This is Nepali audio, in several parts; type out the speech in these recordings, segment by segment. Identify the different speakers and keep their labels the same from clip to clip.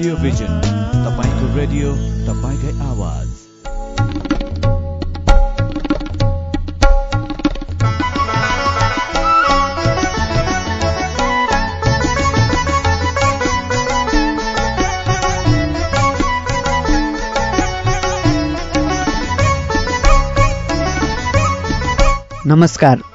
Speaker 1: रेडियो भिजन
Speaker 2: तपाईँको रेडियो तपाईँकै आवाज.
Speaker 3: नमस्कार।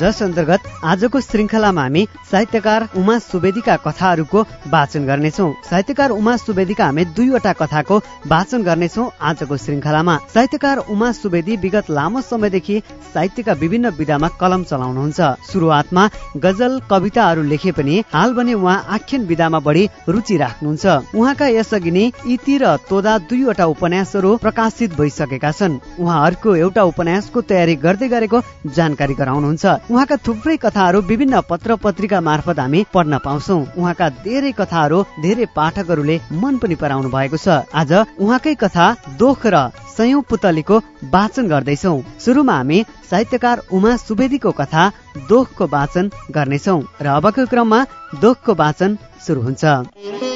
Speaker 3: जस अन्तर्गत आजको श्रृङ्खलामा हामी साहित्यकार उमा सुवेदीका कथाहरूको वाचन गर्नेछौँ। साहित्यकार उमा सुवेदीका हामी दुईवटा कथाको वाचन गर्नेछौँ आजको श्रृङ्खलामा साहित्यकार उमा सुवेदी विगत लामो समयदेखि साहित्यका विभिन्न विधामा कलम चलाउनुहुन्छ। सुरुवातमा गजल कविताहरू लेखे पनि हाल भने उहाँ आख्यान विधामा बढी रुचि राख्नुहुन्छ। उहाँका यसअघि नै इति र तोदा दुईवटा उपन्यासहरू प्रकाशित भइसकेका छन्। उहाँ अर्को एउटा उपन्यासको तयारी गर्दै गरेको जानकारी गराउनुहुन्छ। उहाँका थुप्रै कथाहरू विभिन्न पत्र पत्रिका मार्फत हामी पढ्न पाउँछौ। उहाँका धेरै कथाहरू धेरै पाठकहरूले मन पनि पराउनु भएको छ। आज उहाँकै कथा दोख र सयौं पुतलीको वाचन गर्दैछौ। सुरुमा हामी साहित्यकार उमा सुवेदीको कथा दोखको वाचन गर्नेछौ र अबको क्रममा दोखको वाचन सुरु हुन्छ।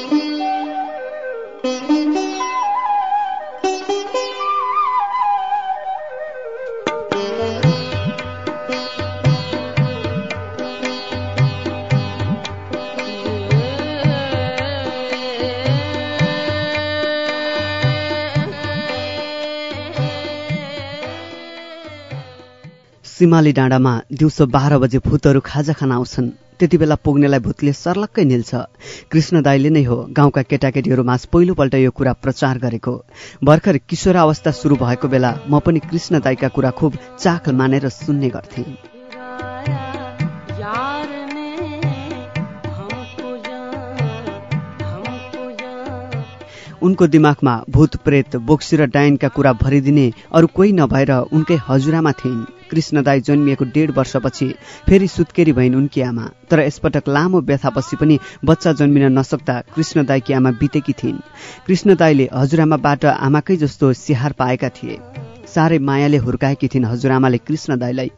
Speaker 3: सिमाली डाँडामा दिउँसो बाह्र बजे भूतहरू खाजा खान आउँछन्। त्यति बेला पुग्नेलाई भूतले सर्लक्कै निल्छ। कृष्ण दाईले नै हो गाउँका केटाकेटीहरू माझ पहिलोपल्ट यो कुरा प्रचार गरेको। भर्खर किशोर अवस्था सुरु भएको बेला म पनि कृष्ण दाईका कुरा खुब चाख मानेर सुन्ने गर्थेँ। उनको दिमागमा भूत प्रेत बोक्सी र डाइनका कुरा भरिदिने अरू कोही नभएर उनकै हजुरामा थिइन्। कृष्ण दाई जन्मिएको डेढ वर्षपछि फेरि सुत्केरी भइन् उनकी आमा। तर यसपटक लामो व्यथापछि पनि बच्चा जन्मिन नसक्दा कृष्ण दाईकी आमा बितेकी थिइन्। कृष्ण दाईले हजुरआमाबाट आमाकै जस्तो स्याहार पाएका थिए। साह्रै मायाले हुर्काएकी थिइन् हजुरआमाले कृष्ण दाईलाई।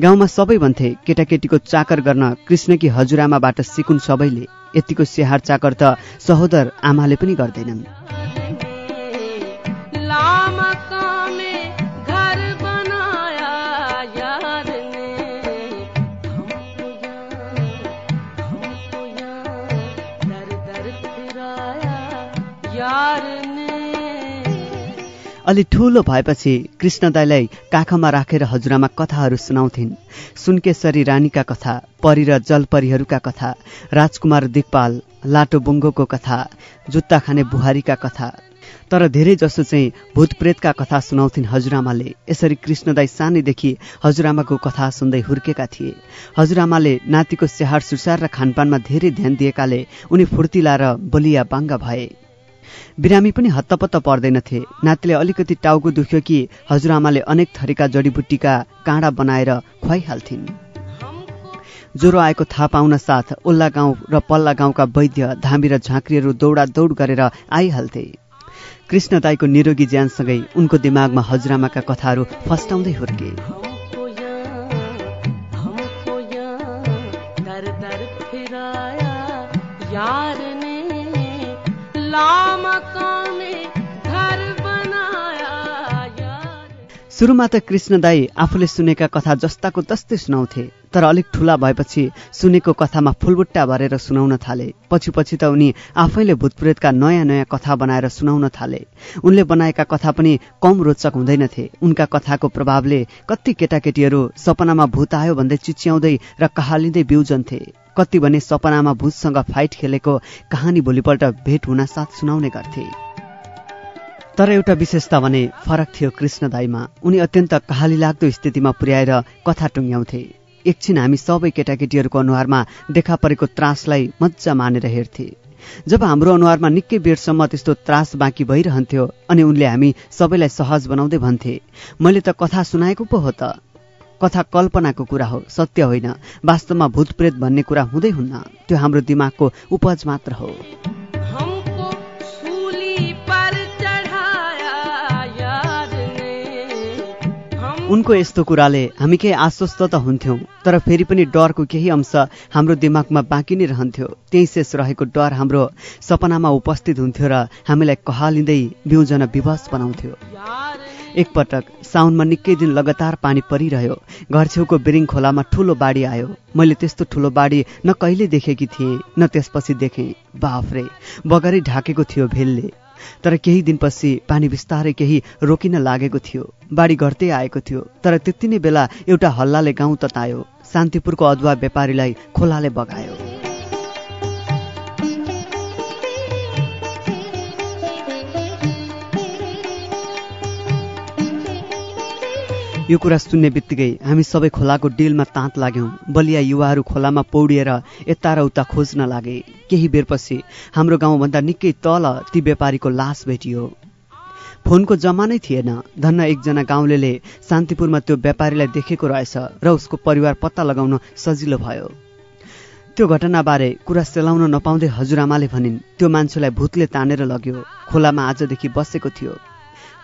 Speaker 3: गाउँमा सबै भन्थे केटाकेटीको चाकर गर्न कृष्णकी हजुरआमाबाट सिकुन् सबैले। यतिको स्याहार चाकर त सहोदर आमाले पनि गर्दैनन्। अलि ठूलो भएपछि कृष्ण दाईलाई काखमा राखेर हजुरआमा कथाहरू सुनाउँथिन्। सुनकेश्वरी रानीका कथा परी र जलपरीहरूका कथा राजकुमार दिक्पाल लाटो बुङ्गोको कथा जुत्ता खाने बुहारीका कथा। तर धेरै जसो चाहिँ भूतप्रेतका कथा सुनाउँथिन् हजुरआमाले। यसरी कृष्णदाई सानैदेखि हजुरआमाको कथा सुन्दै हुर्केका थिए। हजुरआमाले नातिको स्याहार सुसार र खानपानमा धेरै ध्यान दिएकाले उनी फुर्तिला र बलिया बाङ्गा भए। बिरामी पनि हत्तपत्त पर्दैनथे। नातिले अलिकति टाउको दुख्यो कि हजुरआमाले अनेक थरीका जडीबुट्टीका काँडा बनाएर खुवाइहाल्थिन्। ज्वरो आएको थाहा पाउन साथ ओल्ला गाउँ र पल्ला गाउँका वैद्य धामी र झाँक्रीहरू दौडा दौड गरेर आइहाल्थे। कृष्ण दाईको निरोगी ज्यानसँगै उनको दिमागमा हजुरआमाका कथाहरू फस्टाउँदै हुर्के।
Speaker 4: यार म
Speaker 3: सुरुमा त कृष्णदाई आफूले सुनेका कथा जस्ताको तस्तै सुनाउँथे तर अलिक ठुला भएपछि सुनेको कथामा फुलबुट्टा भरेर सुनाउन थाले। पछि पछि त उनी आफैले भूतप्रेतका नयाँ नयाँ कथा बनाएर सुनाउन थाले। उनले बनाएका कथा पनि कम रोचक हुँदैनथे। उनका कथाको प्रभावले कति केटाकेटीहरू सपनामा भूत आयो भन्दै चिच्याउँदै र कहालिँदै बिउजन्थे। कति भने सपनामा भूतसँग फाइट खेलेको कहानी भोलिपल्ट भेट हुन साथ सुनाउने गर्थे। तर एउटा विशेषता भने फरक थियो कृष्णदाईमा उनी अत्यन्त कहाली लाग्दो स्थितिमा पुर्याएर कथा टुङ्ग्याउँथे। एकछिन हामी सबै केटाकेटीहरूको अनुहारमा देखा परेको त्रासलाई मजा मानेर हेर्थे। जब हाम्रो अनुहारमा निकै बेरसम्म त्यस्तो त्रास बाँकी भइरहन्थ्यो अनि उनले हामी सबैलाई सहज बनाउँदै भन्थे मैले त कथा सुनाएको पो हो त। कथा कल्पनाको कुरा हो सत्य होइन। वास्तवमा भूतप्रेत भन्ने कुरा हुँदै हुन्न। त्यो हाम्रो दिमागको उपज मात्र हो। उनको यस्तो कुराले हामी केही आश्वस्त त हुन्थ्यौं तर फेरि पनि डरको केही अंश हाम्रो दिमागमा बाँकी नै रहन्थ्यो। त्यही शेष रहेको डर हाम्रो सपनामा उपस्थित हुन्थ्यो र हामीलाई कहालिँदै बिउजन विवश बनाउँथ्यो। एकपटक साउनमा निकै दिन लगातार पानी परिरह्यो। घर छेउको बिरिङ खोलामा ठुलो बाढी आयो। मैले त्यस्तो ठुलो बाढी न कहिले देखेकी थिएँ न त्यसपछि देखेँ। बाफ्रे बगरै ढाकेको थियो भेलले। तर केही दिनपछि पानी बिस्तारै केही रोकिन लागेको थियो। बाढी घट्दै आएको थियो तर त्यति नै बेला एउटा हल्लाले गाउँ ततायो। शान्तिपुरको अदुवा व्यापारीलाई खोलाले बगायो। यो कुरा सुन्ने बित्तिकै हामी सबै खोलाको डिलमा ताँत लाग्यौं। बलिया युवाहरू खोलामा पौडिएर यता र उता खोज्न लागे। केही बेरपछि हाम्रो गाउँभन्दा निकै तल ती व्यापारीको लास भेटियो। फोनको जमानै थिएन। धन्न एकजना गाउँलेले शान्तिपुरमा त्यो व्यापारीलाई देखेको रहेछ र उसको परिवार पत्ता लगाउन सजिलो भयो। त्यो घटनाबारे कुरा सेलाउन नपाउँदै हजुरआमाले भनिन् त्यो मान्छेलाई भूतले तानेर लग्यो। खोलामा आजदेखि बसेको थियो।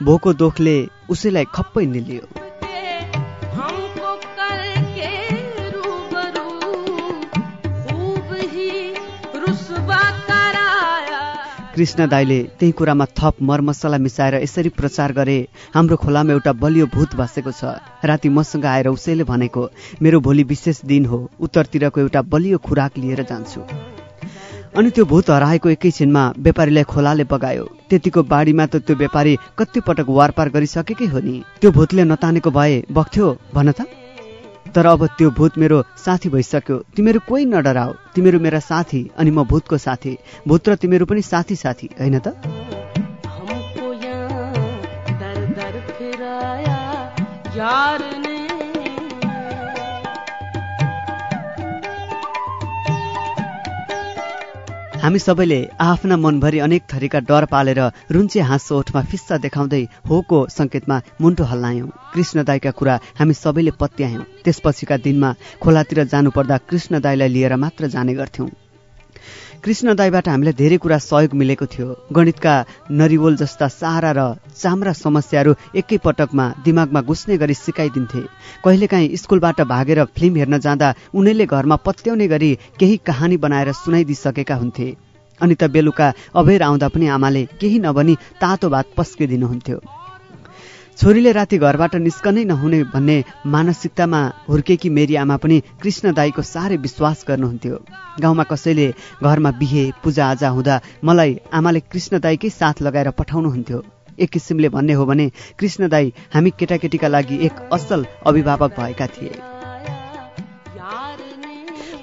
Speaker 3: भोको दोखले उसैलाई खप्पै निल्यो। कृष्ण दाईले त्यही कुरामा थप मरमसला मिसाएर यसरी प्रचार गरे। हाम्रो खोलामा एउटा बलियो भूत बसेको छ। राति मसँग आएर उसैले भनेको मेरो भोलि विशेष दिन हो। उत्तरतिरको एउटा बलियो खुराक लिएर जान्छु। अनि त्यो भूत हराएको एकैछिनमा व्यापारीलाई खोलाले बगायो। त्यतिको बाढीमा त त्यो व्यापारी कति पटक वारपार गरिसकेकै हो नि। त्यो भूतले नतानेको भए बग्थ्यो भन त। तर अब त्यो भूत मेरो साथी भइसक्यो। तिमीहरू कोही नडराओ तिमीहरू मेरा साथी अनि म भूतको साथी। भूत र तिमीहरू पनि साथी साथी होइन त?
Speaker 4: यार
Speaker 3: हामी सबैले आफ्ना मनभरि अनेक थरीका डर पालेर रुन्चे हाँसो ओठमा फिस्सा देखाउँदै होको संकेतमा मुन्टो हल्लायौं। कृष्ण दाईका कुरा हामी सबैले पत्यायौं। त्यसपछिका दिनमा खोलातिर जानुपर्दा कृष्ण दाईलाई लिएर मात्र जाने गर्थ्यौं। कृष्ण दाईबाट हामीलाई धेरै कुरा सहयोग मिलेको थियो। गणितका नरिवोल जस्ता सारा र चाम्रा समस्याहरू एकै पटकमा दिमागमा घुस्ने गरी सिकाइदिन्थे। कहिलेकाहीँ स्कुलबाट भागेर फिल्म हेर्न जाँदा उनैले घरमा पत्याउने गरी केही कहानी बनाएर सुनाइदिइसकेका हुन्थे। अनि त बेलुका अबेर आउँदा पनि आमाले केही नभनी तातो भात पस्किदिनुहुन्थ्यो। छोरीले राति घरबाट निस्कनै नहुने भन्ने मानसिकतामा हुर्केकी मेरी आमा पनि कृष्ण दाईको साह्रै विश्वास गर्नुहुन्थ्यो। गाउँमा कसैले घरमा बिहे पूजाआजा हुँदा मलाई आमाले कृष्ण दाईकै साथ लगाएर पठाउनुहुन्थ्यो। एक किसिमले भन्ने हो भने कृष्ण दाई हामी केटाकेटीका लागि एक असल अभिभावक भएका थिए।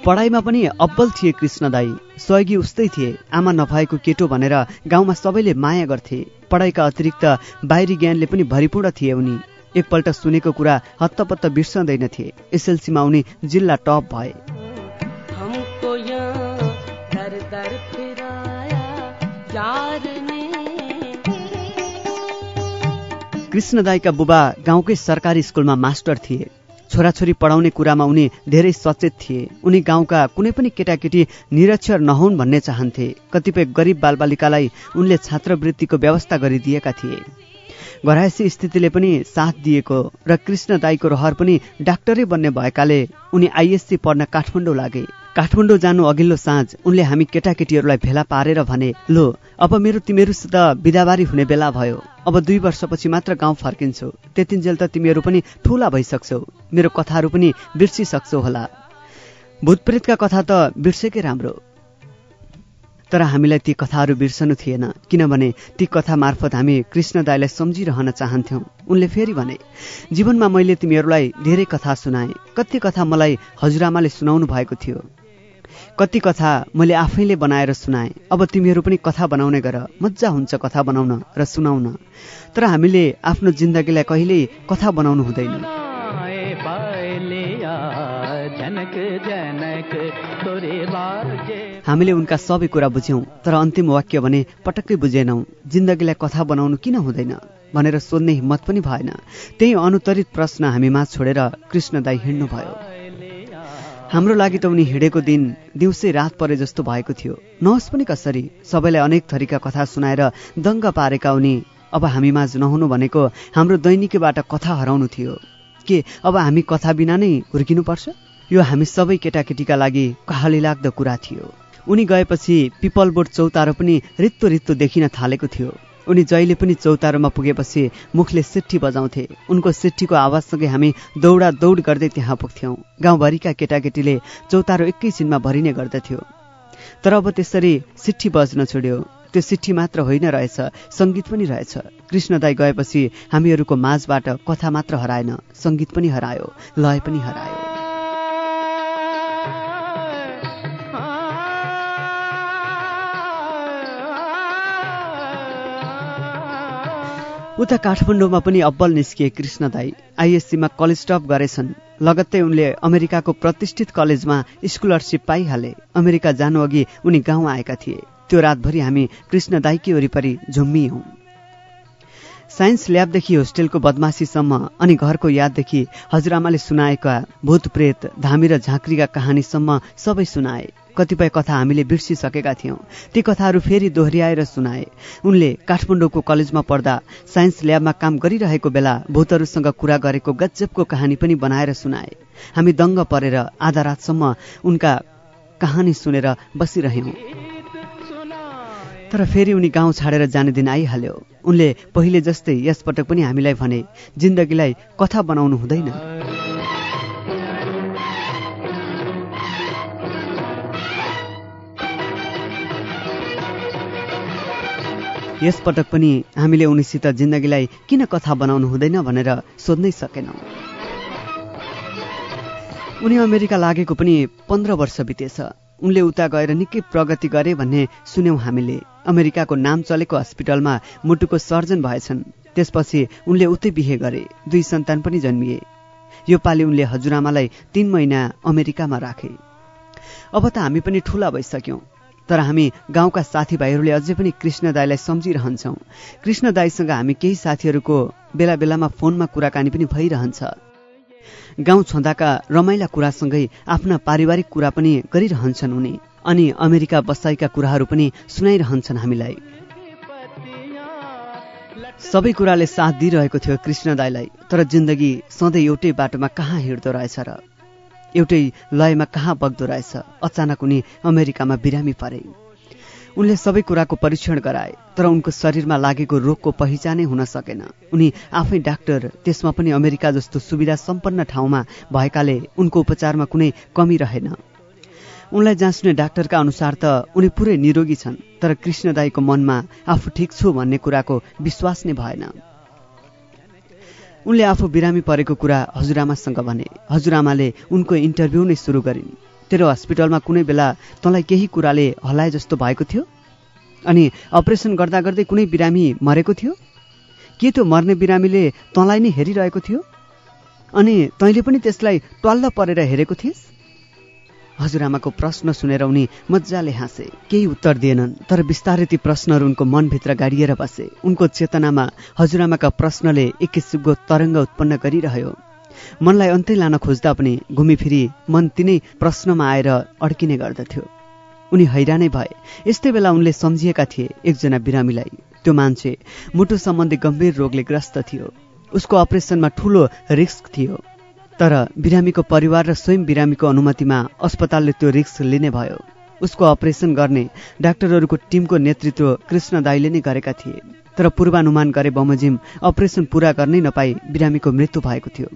Speaker 3: पढाइमा पनि अब्बल थिए कृष्ण दाई। सहयोगी उस्तै थिए। आमा नभएको केटो भनेर गाउँमा सबैले माया गर्थे। पढाइका अतिरिक्त बाहिरी ज्ञानले पनि भरिपूर्ण थिए उनी। एकपल्ट सुनेको कुरा हत्तपत्त बिर्सँदैनथे एसएलसीमा उनी जिल्ला टप भए।
Speaker 4: हमको यहाँ दर दर फिराया यार ने।
Speaker 3: कृष्ण दाईका बुबा गाउँकै सरकारी स्कुलमा मास्टर थिए। छोराछोरी पढाउने कुरामा उनी धेरै सचेत थिए। उनी गाउँका कुनै पनि केटाकेटी निरक्षर नहुन् भन्ने चाहन्थे। कतिपय गरिब बालबालिकालाई उनले छात्रवृत्तिको व्यवस्था गरिदिएका थिए। घरायसी स्थितिले पनि साथ दिएको र कृष्ण दाईको रहर पनि डाक्टरै बन्ने भएकाले उनी आइएससी पढ्न काठमाडौँ लागे। काठमाडौँ जानु अघिल्लो साँझ उनले हामी केटाकेटीहरूलाई भेला पारेर भने लो अब मेरो तिमीहरूसित बिदाबारी हुने बेला भयो। अब दुई वर्षपछि मात्र गाउँ फर्किन्छु। त्यतिन्जेल त तिमीहरू पनि ठुला भइसक्छौ। मेरो कथाहरू पनि बिर्सिसक्छौ होला। भूतप्रेतका कथा त बिर्सेकै राम्रो। तर हामीलाई ती कथाहरू बिर्सनु थिएन। किनभने ती कथा मार्फत हामी कृष्ण दाईलाई सम्झिरहन चाहन्थ्यौँ। उनले फेरि भने जीवनमा मैले तिमीहरूलाई धेरै कथा सुनाएँ। कति कथा मलाई हजुरआमाले सुनाउनु भएको थियो। कति कथा मैले आफैले बनाएर सुनाएँ। अब तिमीहरू पनि कथा बनाउने गर। मजा हुन्छ कथा बनाउन र सुनाउन। तर हामीले आफ्नो जिन्दगीलाई कहिल्यै कथा बनाउनु हुँदैन। हामीले उनका सबै कुरा बुझ्यौँ तर अन्तिम वाक्य भने पटक्कै बुझेनौँ जिन्दगीलाई कथा बनाउनु किन हुँदैन? भनेर सोध्ने हिम्मत पनि भएन। त्यही अनुत्तरित प्रश्न हामीमा छोडेर कृष्ण दाई हिँड्नुभयो। हाम्रो लागि त उनी हिँडेको दिन दिउँसै रात परे जस्तो भएको थियो। नहोस् पनि कसरी सबैलाई अनेक थरीका कथा सुनाएर दङ्ग पारेका उनी अब हामीमाझ नहुनु भनेको हाम्रो दैनिकीबाट कथा हराउनु थियो। के अब हामी कथा बिना नै हुर्किनुपर्छ यो हामी सबै केटाकेटीका लागि कहाली लाग्दो कुरा थियो। उनी गएपछि पिपल बोर्ड चौतारो पनि रित्तो रित्तो देखिन थालेको थियो। उनी जहिले पनि चौतारोमा पुगेपछि मुखले सिट्ठी बजाउँथे। उनको सिट्ठीको आवाजसँगै हामी दौडा दौड गर्दै त्यहाँ पुग्थ्यौँ। गाउँभरिका केटाकेटीले चौतारो एकैछिनमा भरिने गर्दथ्यो। तर अब त्यसरी सिट्ठी बज्न छोड्यो। त्यो सिट्ठी मात्र होइन रहेछ सङ्गीत पनि रहेछ। कृष्णदाई गएपछि हामीहरूको माझबाट कथा मात्र हराएन सङ्गीत पनि हरायो लय पनि हरायो। उता काठमाडौँमा पनि अब्बल निस्किए कृष्ण दाई। आइएससीमा कलेज टप गरेछन्। लगत्तै उनले अमेरिकाको प्रतिष्ठित कलेजमा स्कलरसिप पाइहाले। अमेरिका जानु अघि उनी गाउँ आएका थिए। त्यो रातभरि हामी कृष्ण दाईकी वरिपरि झुम्मियौँ साइन्स ल्याबदेखि होस्टेलको बदमासीसम्म अनि घरको याददेखि हजुरआमाले सुनाएका भूत प्रेत धामी र झाँक्रीका कहानीसम्म सबै सुनाए। कतिपय कथा हामीले बिर्सिसकेका थियौँ। ती कथाहरू फेरि दोहोऱ्याएर सुनाए। उनले काठमाडौँको कलेजमा पढ्दा साइन्स ल्याबमा काम गरिरहेको बेला भूतहरूसँग कुरा गरेको गजबको कहानी पनि बनाएर सुनाए। हामी दङ्ग परेर आधा रातसम्म उनका कहानी सुनेर बसिरह्यौँ। तर फेरि उनी गाउँ छाडेर जाने दिन आइहाल्यो। उनले पहिले जस्तै यसपटक पनि हामीलाई भने जिन्दगीलाई कथा बनाउनु हुँदैन। यसपटक पनि हामीले उनीसित जिन्दगीलाई किन कथा बनाउनु हुँदैन भनेर सोध्नै सकेनौँ। उनी अमेरिका लागेको पनि पन्ध्र वर्ष बितेछ। उनले उता गएर निकै प्रगति गरे भन्ने सुन्यौँ हामीले। अमेरिकाको नाम चलेको हस्पिटलमा मुटुको सर्जन भएछन्। त्यसपछि उनले उतै बिहे गरे दुई सन्तान पनि जन्मिए। यो पालि उनले हजुरआमालाई तीन महिना अमेरिकामा राखे। अब त हामी पनि ठुला भइसक्यौँ तर हामी गाउँका साथीभाइहरूले अझै पनि कृष्ण दाईलाई सम्झिरहन्छौँ। कृष्ण दाईसँग हामी केही साथीहरूको बेला बेलामा फोनमा कुराकानी पनि भइरहन्छ। गाउँ छँदाका रमाइला कुरासँगै आफ्ना पारिवारिक कुरा पनि गरिरहन्छन् उनी। अनि अमेरिका बसाइका कुराहरू पनि सुनाइरहन्छन् हामीलाई। सबै कुराले साथ दिइरहेको थियो कृष्ण दाईलाई तर जिन्दगी सधैँ एउटै बाटोमा कहाँ हिँड्दो रहेछ र? एउटै लयमा कहाँ बग्दो रहेछ? अचानक उनी अमेरिकामा बिरामी परे। उनले सबै कुराको परीक्षण गराए तर उनको शरीरमा लागेको रोगको पहिचानै हुन सकेन। उनी आफै डाक्टर त्यसमा पनि अमेरिका जस्तो सुविधा सम्पन्न ठाउँमा भएकाले उनको उपचारमा कुनै कमी रहेन। उनलाई जाँच्ने डाक्टरका अनुसार त उनी पुरै निरोगी छन् तर कृष्णदाईको मनमा आफू ठिक छु भन्ने कुराको विश्वास नै भएन। उनले आफू बिरामी परेको कुरा हजुरआमासँग भने हजुरआमाले उनको इन्टरभ्यू नै सुरु गरिन्। तेरो हस्पिटलमा कुनै बेला तँलाई केही कुराले हल्लाए जस्तो भएको थियो? अनि अपरेसन गर्दा गर्दै कुनै बिरामी मरेको थियो? के त्यो मर्ने बिरामीले तँलाई नै हेरिरहेको थियो? अनि तैँले पनि त्यसलाई ट्वाल्ल परेर हेरेको थिइस्? हजुरआमाको प्रश्न सुनेर उनी मजाले हाँसे। केही उत्तर दिएनन् तर बिस्तारै ती प्रश्नहरू उनको मनभित्र गाडिएर बसे। उनको चेतनामा हजुरआमाका प्रश्नले एक किसिमको तरङ्ग उत्पन्न गरिरह्यो। मनलाई अन्तै लान खोज्दा पनि घुमिफिरी मन तिनै प्रश्नमा आएर अड्किने गर्दथ्यो। उनी हैरानै भए। यस्तै बेला उनले सम्झिएका थिए एकजना बिरामीलाई। त्यो मान्छे मुटु सम्बन्धी गम्भीर रोगले ग्रस्त थियो। उसको अपरेसनमा ठूलो रिस्क थियो। तर बिरामीको परिवार र स्वयं बिरामीको अनुमतिमा अस्पतालले त्यो रिस्क लिने भयो। उसको अपरेसन गर्ने डाक्टरहरूको टिमको नेतृत्व कृष्ण दाईले नै गरेका थिए। तर पूर्वानुमान गरे बमोजिम अपरेसन पूरा गर्नै नपाई बिरामीको मृत्यु भएको थियो।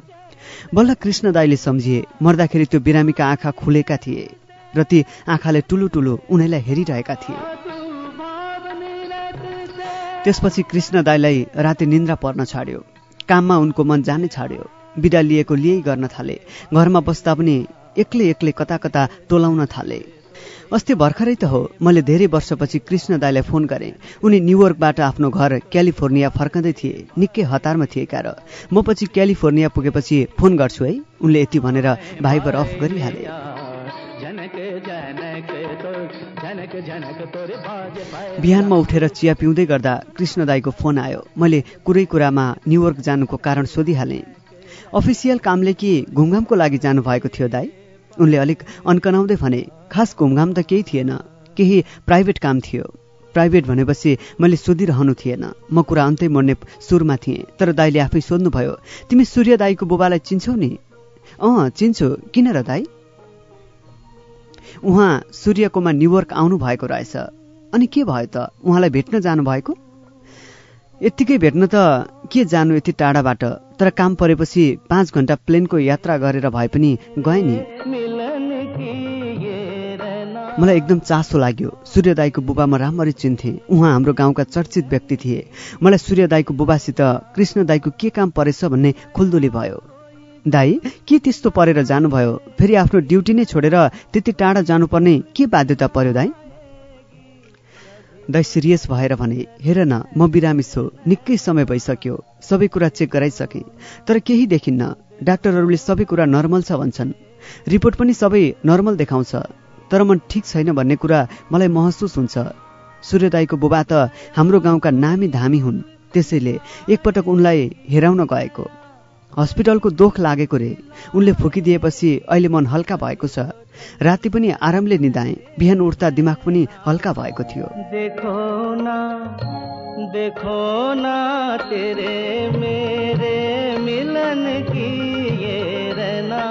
Speaker 3: बल्ल कृष्ण दाईले सम्झिए मर्दाखेरि त्यो बिरामीका आँखा खुलेका थिए र ती आँखाले टुलु टुलु उनीलाई हेरिरहेका थिए। त्यसपछि कृष्ण दाईलाई राति निन्द्रा पर्न छाड्यो। काममा उनको मन जानै छाड्यो। बिदा लिएको लिएै गर्न थाले। घरमा बस्दा पनि एक्लै एक्लै कता कता टोलाउन थाले। अस्ति भर्खरै त हो मैले धेरै वर्षपछि कृष्ण दाईलाई फोन गरेँ। उनी न्युयोर्कबाट आफ्नो घर क्यालिफोर्निया फर्कँदै थिए। निकै हतारमा थिए र म पछि क्यालिफोर्निया पुगेपछि फोन गर्छु है। उनले यति भनेर भाइबर अफ गरिहाले। बिहानमा उठेर चिया पिउँदै गर्दा कृष्ण दाईको फोन आयो। मैले कुरै कुरामा न्युयोर्क जानुको कारण सोधिहालेँ। अफिसियल कामले कि घुमघामको लागि जानुभएको थियो दाई? उनले अलिक अन्कनाउँदै भने खास घुमघाम त केही थिएन केही प्राइभेट काम थियो। प्राइभेट भनेपछि मैले सोधिरहनु थिएन। म कुरा अन्तै मोड्ने सुरमा थिएँ तर दाईले आफै सोध्नुभयो तिमी सूर्य दाईको बुबालाई चिन्छौ नि? अँ चिन्छु। किन र दाई? उहाँ सूर्यकोमा न्युयोर्क आउनु भएको रहेछ। अनि के भयो त? उहाँलाई भेट्न जानुभएको यत्तिकै भेट्न त। के जानु यति टाढाबाट? तर काम परेपछि पाँच घन्टा प्लेनको यात्रा गरेर भए पनि गए नि। मलाई एकदम चासो लाग्यो। सूर्यदाईको बुबा म राम्ररी चिन्थे। उहाँ हाम्रो गाउँका चर्चित व्यक्ति थिए। मलाई सूर्यदाईको बुबासित कृष्ण दाईको के काम परेछ भन्ने खुल्दुली भयो। दाई के त्यस्तो परेर जानुभयो? फेरि आफ्नो ड्युटी नै छोडेर त्यति टाढा जानुपर्ने के बाध्यता पर्यो दाई? दाई सिरियस भएर भने हेर न म बिरामी छु। निकै समय भइसक्यो। सबै कुरा चेक गराइसके। तर केही देखिन्न। डाक्टरहरूले सबै कुरा नर्मल छ भन्छन्। रिपोर्ट पनि सबै नर्मल देखाउँछ। तर म ठिक छैन भन्ने कुरा मलाई महसुस हुन्छ। सूर्यदाईको बुबा त हाम्रो गाउँका नामी धामी हुन्। त्यसैले एकपटक उनलाई हेराउन गएको। हस्पिटलको दोख लागेको रे। उनले फुकिदिएपछि अहिले मन हल्का भएको छ। राति पनि आरामले निधाए बिहान उठ्दा दिमाग पनि हल्का भएको थियो।
Speaker 5: देखो ना देखो ना तेरे मेरे मिलन की ये रहना।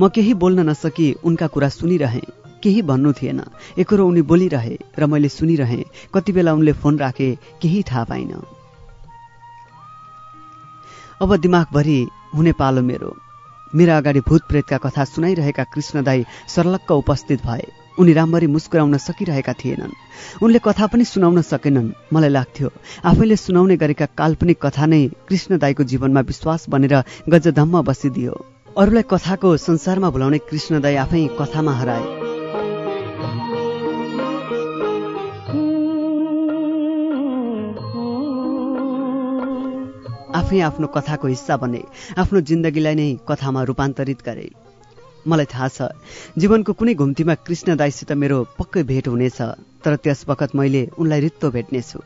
Speaker 3: म केही बोल्न नसकी उनका कुरा सुनिरहे। केही भन्नु थिएन। एकरो उनी बोलिरहे र मैले सुनिरहे कति बेला उनले फोन राखे केही थाहा पाइन। अब दिमागभरि हुने पालो मेरो। मेरा अगाडि भूत प्रेतका कथा सुनाइरहेका कृष्णदाई सर्लक्क उपस्थित भए। उनी राम्ररी मुस्कुराउन सकिरहेका थिएनन्। उनले कथा पनि सुनाउन सकेनन् मलाई लाग्थ्यो। आफैले सुनाउने गरेका काल्पनिक कथा नै कृष्णदाईको जीवनमा विश्वास बनेर गजधम्म बसिदियो। अरूलाई कथाको संसारमा भुलाउने कृष्णदाई आफै कथामा हराए। आफै आफ्नो कथाको हिस्सा बने आफ्नो जिन्दगीलाई नै कथामा रूपान्तरित गरे। मलाई थाहा छ जीवनको कुनै घुम्तीमा कृष्ण दाईसित मेरो पक्कै भेट हुनेछ तर त्यस बखत मैले उनलाई रित्तो भेट्नेछु।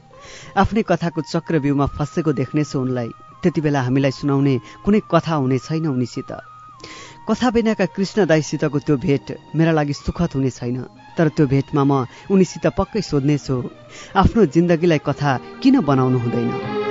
Speaker 3: आफ्नै कथाको चक्रव्यूहमा फँसेको देख्नेछु उनलाई त्यति बेला हामीलाई सुनाउने कुनै कथा हुने छैन उनीसित। कथा बिनाका कृष्ण दाईसितको त्यो भेट मेरा लागि सुखद हुने छैन तर त्यो भेटमा म उनीसित पक्कै सोध्नेछु आफ्नो जिन्दगीलाई कथा किन बनाउनु हुँदैन?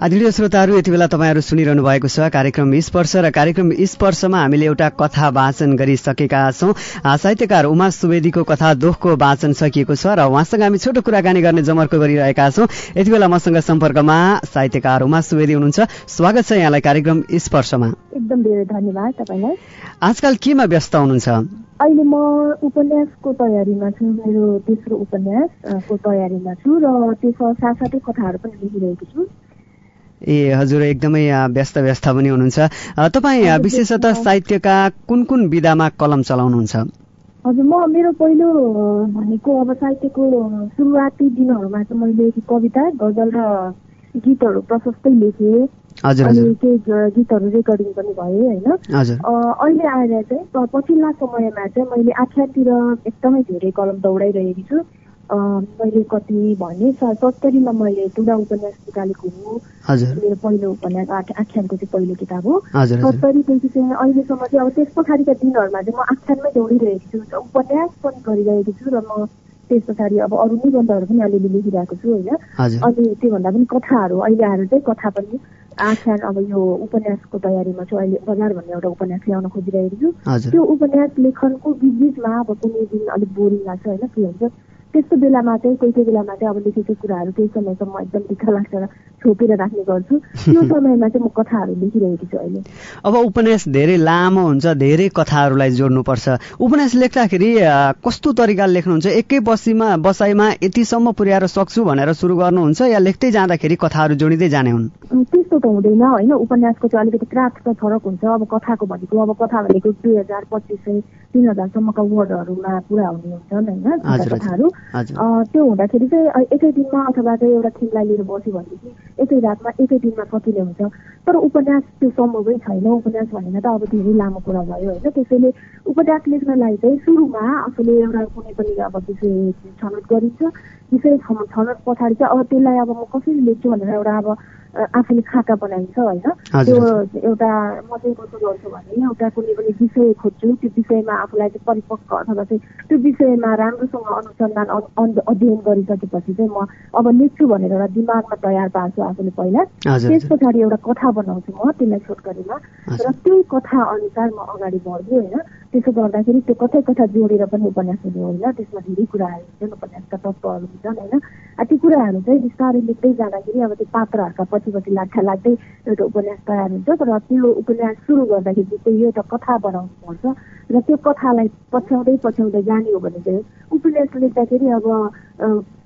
Speaker 3: आदरणीय श्रोताहरू यति बेला तपाईँहरू सुनिरहनु भएको छ कार्यक्रम स्पर्श र कार्यक्रम स्पर्शमा हामीले एउटा कथा वाचन गरिसकेका छौँ। साहित्यकार उमा सुवेदीको कथा दोखको वाचन सकिएको छ र उहाँसँग हामी छोटो कुराकानी गर्ने जमर्को गरिरहेका छौँ। यति बेला मसँग सम्पर्कमा साहित्यकार उमा सुवेदी हुनुहुन्छ। स्वागत छ यहाँलाई कार्यक्रम स्पर्शमा।
Speaker 6: एकदम धेरै धन्यवाद तपाईँलाई।
Speaker 3: आजकल केमा व्यस्त हुनुहुन्छ?
Speaker 6: अहिले म उपन्यासको तयारीमा छु मेरो तेस्रो उपन्यासको तयारीमा छु र त्यसमा साथसाथै कथाहरू पनि लेखिरहेको छु।
Speaker 3: ए हजुर एकदमै व्यस्त व्यस्त पनि हुनुहुन्छ। तपाईँ विशेषतः साहित्यका कुन कुन विधामा कलम चलाउनुहुन्छ?
Speaker 6: हजुर म मेरो पहिलो भनेको अब साहित्यको सुरुवाती दिनहरूमा चाहिँ मैले कविता गजल र गीतहरू प्रशस्तै लेखेँ।
Speaker 3: हजुर
Speaker 6: अनि केही गीतहरू रेकर्डिङ पनि भए होइन। अहिले आएर चाहिँ पछिल्ला समयमा चाहिँ मैले आख्यानतिर एकदमै धेरै कलम दौडाइरहेकी छु। मैले कति भने सत्तरीमा मैले टुडा उपन्यास निकालेको हो। मेरो पहिलो उपन्यास आख्या- आख्यानको चाहिँ पहिलो किताब हो। सत्तरीदेखि चाहिँ अहिलेसम्म चाहिँ अब त्यस पछाडिका दिनहरूमा चाहिँ म आख्यानमै दौडिरहेकी छु। उपन्यास पनि गरिरहेकी छु र म त्यस पछाडि अब अरू निबन्धहरू पनि अलिअलि लेखिरहेको छु होइन। अनि त्योभन्दा पनि कथाहरू अहिले आएर चाहिँ कथा पनि आख्यान अब यो उपन्यासको तयारीमा छु। अहिले बजार भन्ने एउटा उपन्यास ल्याउन खोजिरहेको छु। त्यो उपन्यास लेखनको बिचबिचमा अब कुनै दिन अलिक बोरिङ लाग्छ होइन के हुन्छ? त्यस्तो बेलामा चाहिँ कोही कोही बेलामा चाहिँ अब लेखेको कुराहरू केही समयसम्म एकदम दुःख लाग्छ र छोपेर राख्ने गर्छु। त्यो समयमा चाहिँ म कथाहरू लेखिरहेकी छु अहिले।
Speaker 3: अब उपन्यास धेरै लामो हुन्छ धेरै कथाहरूलाई जोड्नुपर्छ। उपन्यास लेख्दाखेरि कस्तो तरिकाले लेख्नुहुन्छ? एकै बसीमा बसाइमा यतिसम्म पुर्याएर सक्छु भनेर सुरु गर्नुहुन्छ या लेख्दै जाँदाखेरि कथाहरू जोडिँदै जाने हुन्?
Speaker 6: त्यस्तो त हुँदैन। होइन उपन्यासको चाहिँ अलिकति क्राफ्ट त फरक हुन्छ। अब कथाको भनेको अब कथा भनेको दुई हजार पच्चिस सय तिन हजारसम्मका वर्डहरूमा पुरा हुने हुन्छन् होइन। कथाहरू त्यो हुँदाखेरि चाहिँ एकै दिनमा अथवा चाहिँ एउटा थिमलाई लिएर बस्यो भनेदेखि एकै रातमा एकै दिनमा सकिने हुन्छ। तर उपन्यास त्यो सम्भवै छैन। उपन्यास भनेर त अब धेरै लामो कुरा भयो होइन? त्यसैले उपन्यास लेख्नलाई चाहिँ सुरुमा आफूले एउटा कुनै पनि अब विषय छनौट गरिन्छ। विषय छनौट पछाडि चाहिँ अब त्यसलाई अब म कसरी लेख्छु भनेर एउटा अब आफूले खाका बनाइन्छ होइन? त्यो एउटा म चाहिँ कस्तो गर्छु भने एउटा कुनै पनि विषय खोज्छु त्यो विषयमा आफूलाई चाहिँ परिपक्व अथवा चाहिँ त्यो विषयमा राम्रोसँग अनुसन्धान अध्ययन गरिसकेपछि चाहिँ म अब लेख्छु भनेर एउटा दिमागमा तयार पार्छु आफूले पहिला। त्यस पछाडि एउटा कथा बनाउँछु म त्यसलाई छोटकरीमा। र त्यही कथा अनुसार म अगाडि बढ्छु होइन? त्यसो गर्दाखेरि त्यो कतै कथा जोडेर पनि उपन्यास हुने होइन? त्यसमा धेरै कुराहरू हुन्छन् उपन्यासका तत्त्वहरू हुन्छन् होइन? ती कुराहरू चाहिँ बिस्तारै लेख्दै जाँदाखेरि अब त्यो पात्रहरूका पछि पछि लाग्दा लाग्दै एउटा उपन्यास तयार हुन्छ तर त्यो उपन्यास सुरु गर्दाखेरि चाहिँ एउटा कथा बनाउनु पर्छ र त्यो कथालाई पछ्याउँदै पछ्याउँदै जाने हो भने चाहिँ उपन्यास लेख्दाखेरि अब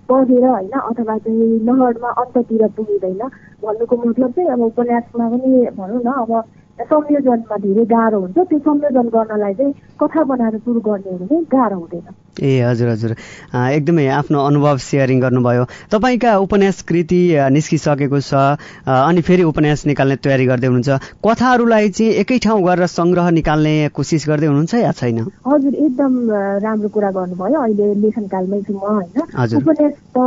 Speaker 6: पढेर होइन अथवा चाहिँ लहरमा अन्ततिर पुगिँदैन भन्नुको मतलब चाहिँ अब उपन्यासमा पनि भनौँ न अब संयोजनमा धेरै गाह्रो हुन्छ। त्यो संयोजन गर्नलाई चाहिँ कथा बनाएर सुरु गर्ने हो भने गाह्रो हुँदैन।
Speaker 3: ए हजुर हजुर। एकदमै आफ्नो अनुभव सेयरिङ गर्नुभयो। तपाईँका उपन्यास कृति निस्किसकेको छ। अनि फेरि उपन्यास निकाल्ने तयारी गर्दै हुनुहुन्छ। कथाहरूलाई चाहिँ एकै ठाउँ गरेर सङ्ग्रह निकाल्ने कोसिस गर्दै हुनुहुन्छ या छैन?
Speaker 6: हजुर एकदम राम्रो कुरा गर्नुभयो। अहिले लेखनकालमै छु म होइन। उपन्यास त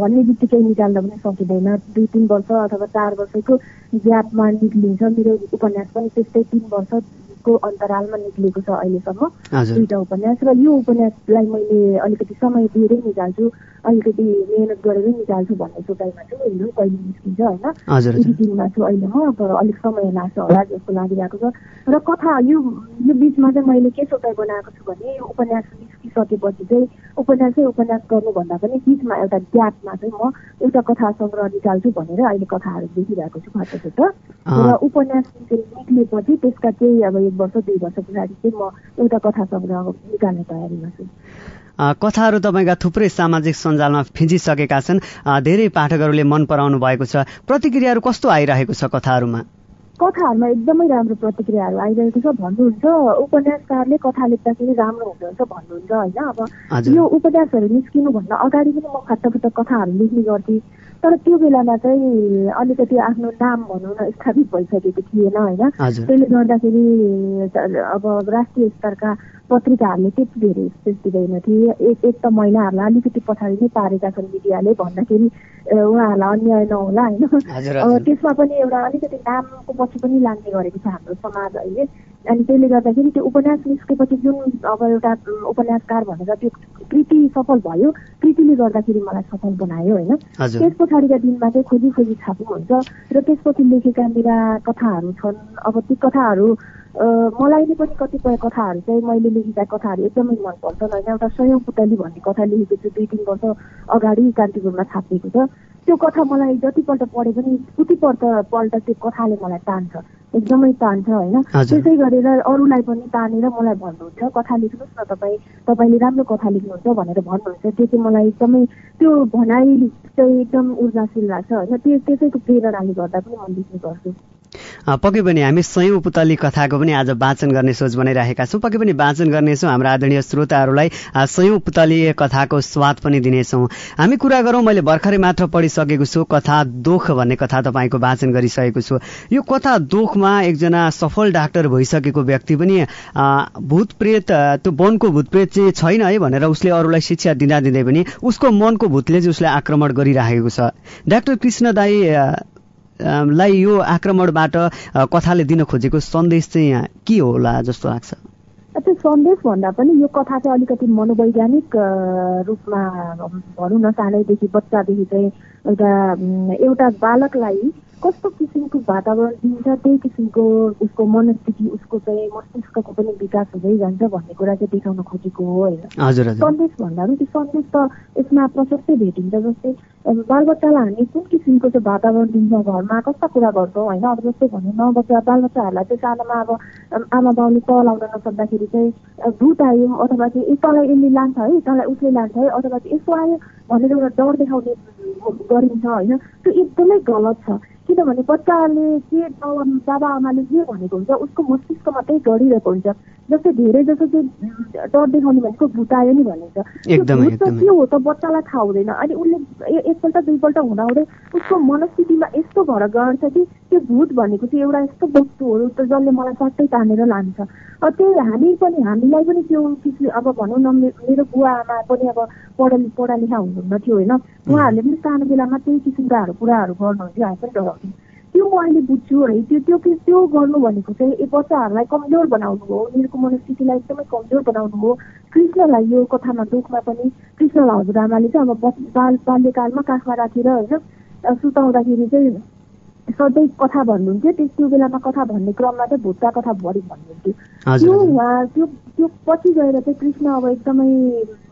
Speaker 6: भन्ने बित्तिकै निकाल्न पनि सकिँदैन। दुई तिन वर्ष अथवा चार वर्षको ग्यापमा निक्लिन्छ। मेरो उपन्यास पनि त्यस्तै तिन वर्षको अन्तरालमा निक्लिएको छ अहिलेसम्म। दुईटा उपन्यास र यो उपन्यासलाई मैले अलिकति समय दिएरै निकाल्छु अलिकति मेहनत गरेरै निकाल्छु भन्ने सोचाइमा छु हेर्नु कहिले निस्किन्छ होइन। एडिटिङमा छु अहिले म तर अलिक समय लाग्छ होला जस्तो लागिरहेको छ। र कथा यो यो बिचमा चाहिँ मैले के सोचाइ बनाएको छु भने यो उपन्यास निस्किसकेपछि चाहिँ उपन्यासै उपन्यास गर्नुभन्दा पनि बिचमा एउटा ग्यापमा चाहिँ म एउटा कथा सङ्ग्रह निकाल्छु भनेर अहिले कथाहरू लेखिरहेको छु फाटो र उपन्यास निस्के- निक्लेपछि त्यसका केही अब वर्ष दुई वर्ष पछाडि चाहिँ म एउटा कथा सङ्ग्रह निकाल्ने तयारीमा छु
Speaker 3: कथाहरू तपाईँका थुप्रै सामाजिक सञ्जालमा फिँजिसकेका छन्। धेरै पाठकहरूले मन पराउनु भएको छ। प्रतिक्रियाहरू कस्तो आइरहेको छ कथाहरूमा?
Speaker 6: कथाहरूमा एकदमै राम्रो प्रतिक्रियाहरू आइरहेको छ भन्नुहुन्छ। उपन्यासकारले कथा लेख्दाखेरि राम्रो हुँदो रहेछ भन्नुहुन्छ होइन? अब। यो उपन्यासहरू निस्किनुभन्दा अगाडि पनि म फाटाफुट कथाहरू लेख्ने गर्थेँ। तर त्यो बेलामा चाहिँ अलिकति आफ्नो नाम भनौँ न स्थापित भइसकेको थिएन होइन। त्यसले गर्दाखेरि अब राष्ट्रिय स्तरका पत्रिकाहरूले त्यति धेरै स्पेस दिँदैनथे एक एक त महिलाहरूलाई अलिकति पछाडि नै पारेका छन् मिडियाले भन्दाखेरि उहाँहरूलाई अन्याय नहोला होइन? त्यसमा पनि एउटा अलिकति नामको पछि पनि लाग्ने गरेको छ हाम्रो समाज अहिले। अनि त्यसले गर्दाखेरि त्यो उपन्यास निस्केपछि जुन अब एउटा उपन्यासकार भनेर त्यो कृति सफल भयो कृतिले गर्दाखेरि मलाई सफल बनायो होइन? त्यस पछाडिका दिनमा चाहिँ खोजी खोजी हुन्छ र त्यसपछि लेखेका मेरा कथाहरू छन्। अब ती कथाहरू मलाई नै पनि कतिपय कथाहरू चाहिँ मैले लेखेका कथाहरू एकदमै मनपर्छन् होइन एउटा सयौँ पुतली भन्ने कथा लेखेको छु दुई तिन वर्ष अगाडि कान्तिपुरमा छापिएको छ। त्यो कथा मलाई जतिपल्ट पढे पनि उतिपल्ट पल्ट त्यो कथाले मलाई तान्छ। एकदमै तान्छ होइन। त्यसै गरेर अरूलाई पनि तानेर मलाई भन्नुहुन्छ कथा लेख्नुहोस् न तपाईँ तपाईँले राम्रो कथा लेख्नुहुन्छ भनेर भन्नुहुन्छ। त्यो चाहिँ मलाई एकदमै त्यो भनाइ चाहिँ एकदम ऊर्जाशील लाग्छ होइन? त्यो त्यसैको प्रेरणाले गर्दा पनि म लेख्ने गर्छु।
Speaker 3: पक्कै पनि हामी सयौँ पुतली कथाको पनि आज वाचन गर्ने सोच बनाइरहेका छौँ। पक्कै पनि वाचन गर्नेछौँ। हाम्रो आदरणीय श्रोताहरूलाई सयौँ पुतली कथाको स्वाद पनि दिनेछौँ। हामी कुरा गरौँ मैले भर्खरै मात्र पढिसकेको छु कथा दोख भन्ने कथा तपाईँको वाचन गरिसकेको छु। यो कथा दोखमा एकजना सफल डाक्टर भइसकेको व्यक्ति पनि अ, भूत प्रेत अ, त्यो वनको भूत प्रेत चाहिँ छैन है भनेर उसले अरूलाई शिक्षा दिँदा दिँदै पनि उसको मनको भूतले चाहिँ उसलाई आक्रमण गरिराखेको छ। डाक्टर कृष्ण दाई लाई यो आक्रमणबाट कथाले दिन खोजेको सन्देश चाहिँ अ, के होला जस्तो लाग्छ?
Speaker 6: त्यो सन्देश भन्दा पनि यो कथा चाहिँ अलिकति मनोवैज्ञानिक रूपमा भनौँ न सानैदेखि बच्चादेखि चाहिँ एउटा एउटा बालकलाई कस्तो किसिमको वातावरण दिन्छ त्यही किसिमको उसको मनस्थिति उसको चाहिँ मस्तिष्कको पनि विकास हुँदै जान्छ भन्ने कुरा चाहिँ देखाउन खोजेको हो होइन सन्देश भन्दा पनि त्यो सन्देश त यसमा प्रशस्तै भेटिन्छ जस्तै बालबच्चालाई हामी कुन किसिमको चाहिँ वातावरण दिन्छौँ घरमा कस्ता कुरा गर्छौँ होइन अब जस्तै भनौँ न बच्चा बालबच्चाहरूलाई चाहिँ सानोमा अब आमा बाउले तल आउन नसक्दाखेरि चाहिँ भूत आयो अथवा चाहिँ ए तँलाई यसले लान्छ है तँलाई उसले लान्छ है अथवा चाहिँ यस्तो आयो भनेर एउटा डर देखाउने गरिन्छ होइन। त्यो एकदमै गलत छ। किनभने बच्चाले के बाबा बाबा आमाले जे भनेको हुन्छ उसको मस्तिष्कमा त्यही गरिरहेको हुन्छ। जस्तै धेरै जसो चाहिँ उम्, डर देखाउने भनेको भूत आयो नि भनिन्छ। त्यो। के हो त बच्चालाई थाहा हुँदैन। अनि उसले एकपल्ट दुईपल्ट हुँदाहुँदै उसको मनस्थितिमा यस्तो भएर गर्छ कि त्यो भूत भनेको चाहिँ एउटा यस्तो वस्तु हो जसले मलाई सट्टै तानेर लान्छ। त्यही हामी पनि हामीलाई पनि त्यो किसिम अब भनौँ न मेरो बुवा आमा पनि अब पढ पढा लेखा हुनुहुन्न थियो होइन उहाँहरूले पनि सानो बेलामा त्यही किसिमकाहरू कुराहरू गर्नुहुन्थ्यो हामी पनि डराउँथ्यौँ त्यो म अहिले बुझ्छु है त्यो त्यो कि- त्यो गर्नु भनेको चाहिँ ए बच्चाहरूलाई कमजोर बनाउनु हो उनीहरूको मनस्थितिलाई एकदमै कमजोर बनाउनु हो कृष्णलाई यो कथामा दुःखमा पनि कृष्णलाई हजुरआमाले चाहिँ अब बाल बाल्यकालमा काखमा राखेर होइन सुताउँदाखेरि चाहिँ सधैँ कथा भन्नुहुन्थ्यो त्यस त्यो बेलामा कथा भन्ने क्रममा चाहिँ भुतका कथा बढी भन्नुहुन्थ्यो त्यो। उहाँ त्यो त्यो पछि गएर चाहिँ कृष्ण अब एकदमै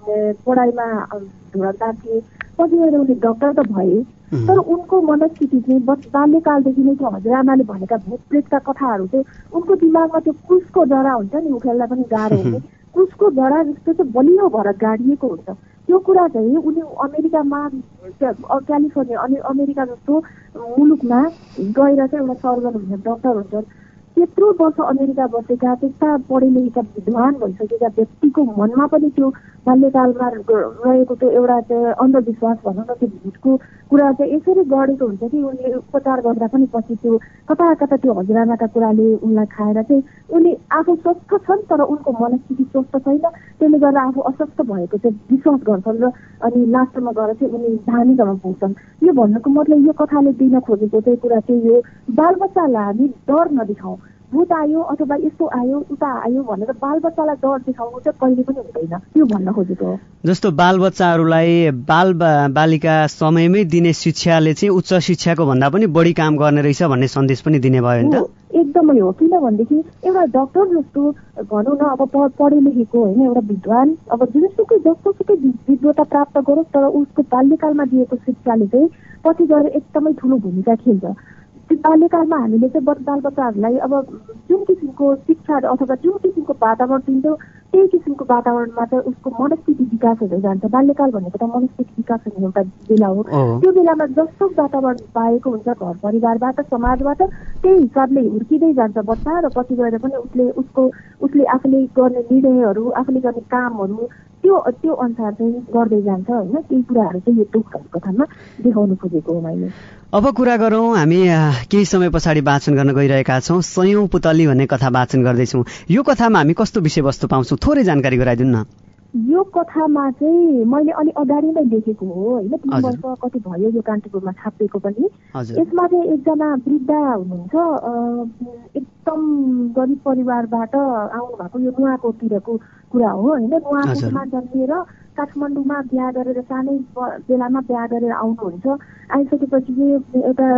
Speaker 6: पढाइमा अ, धुरन्दार थिए पछि गएर उनी डक्टर त भए. तर उनको मनस्थिति चाहिँ बच- बाल्यकालदेखि नै त्यो हजुरआमाले भनेका भूत प्रेतका कथाहरू चाहिँ उनको दिमागमा त्यो कुसको जरा हुन्छ नि उखेल्दा पनि गाह्रो हुने। कुसको जरा जस्तो चाहिँ बलियो भएर गाडिएको हुन्छ। त्यो कुरा चाहिँ उनी अमेरिकामा क्यालिफोर्निया अनि अमेरिका जस्तो मुलुकमा गएर चाहिँ एउटा सर्जन हुन्छ डक्टर हुन्छ। त्यत्रो वर्ष अमेरिका बसेका त्यस्ता पढे लेखेका विद्वान भइसकेका व्यक्तिको मनमा पनि त्यो बाल्यकालमा रहेको त्यो एउटा चाहिँ अन्धविश्वास भनौँ न त्यो भूतको कुरा चाहिँ यसरी गढेको हुन्छ कि उनले उपचार गर्दा पनि पछि त्यो कता कता त्यो हजुरआमाका कुराले उनलाई खाएर चाहिँ उनी आफू स्वस्थ छन् तर उनको मनस्थिति स्वस्थ छैन। त्यसले गर्दा आफू अस्वस्थ भएको चाहिँ विश्वास गर्छन् र अनि लास्टमा गएर चाहिँ उनी धार्मिकमा पुग्छन्। यो भन्नुको मतलब यो कथाले दिन खोजेको चाहिँ कुरा त्यही हो बालबच्चालाई हामी डर नदेखाउँ। भूत आयो अथवा यस्तो आयो उता आयो भनेर बालबच्चालाई डर देखाउनु चाहिँ कहिले पनि हुँदैन। त्यो भन्न खोजेको हो।
Speaker 3: जस्तो बालबच्चाहरूलाई बाल बालिका समयमै दिने शिक्षाले चाहिँ उच्च शिक्षाको भन्दा पनि बढी काम गर्ने रहेछ भन्ने सन्देश पनि दिने भयो नि त।
Speaker 6: हो, एकदमै हो। किनभनेदेखि एउटा डक्टर जस्तो भनौँ न अब पढे लेखेको होइन एउटा विद्वान अब जुनसुकै जस्तोसुकै विद्वता प्राप्त गरोस् तर उसको बाल्यकालमा दिएको शिक्षाले चाहिँ पछि गएर एकदमै ठुलो भूमिका खेल्छ। बाल्यकालमा हामीले चाहिँ बालबच्चाहरूलाई अब जुन किसिमको शिक्षा अथवा जुन किसिमको वातावरण दिन्छौँ त्यही किसिमको वातावरणमा चाहिँ उसको मनस्थिति विकास हुँदै जान्छ बाल्यकाल भनेको त मनस्थिति विकास हुने एउटा बेला हो
Speaker 3: हो।
Speaker 6: त्यो बेलामा जस्तो वातावरण पाएको हुन्छ घर परिवारबाट समाजबाट त्यही हिसाबले हुर्किँदै जान्छ बच्चा र पछि गएर पनि उसले उसको उसले आफूले गर्ने निर्णयहरू आफूले गर्ने कामहरू त्यो त्यो अनुसार चाहिँ गर्दै जान्छ होइन। त्यही कुराहरू चाहिँ यो दुःख कथामा देखाउनु खोजेको हो मैले।
Speaker 3: अब कुरा गरौँ हामी केही समय पछाडि वाचन गर्न गइरहेका छौँ। सयौँ पुतली भन्ने कथा वाचन गर्दैछौँ। यो कथामा हामी कस्तो विषयवस्तु पाउँछौँ? थोरै जानकारी गराइदिनु न।
Speaker 6: यो कथामा चाहिँ मैले अलि अगाडि नै लेखेको हो। होइन तिन। वर्ष कति भयो यो कान्तिपुरमा छापिएको पनि। यसमा चाहिँ एकजना वृद्ध हुनुहुन्छ एकदम गरिब परिवारबाट आउनु भएको यो नुवाकोटीको कुरा हो होइन? नुवाकोटमा जन्मिएर काठमाडौँमा बिहा गरेर सानै बेलामा बिहा गरेर आउनुहुन्छ। आइसकेपछि चाहिँ एउटा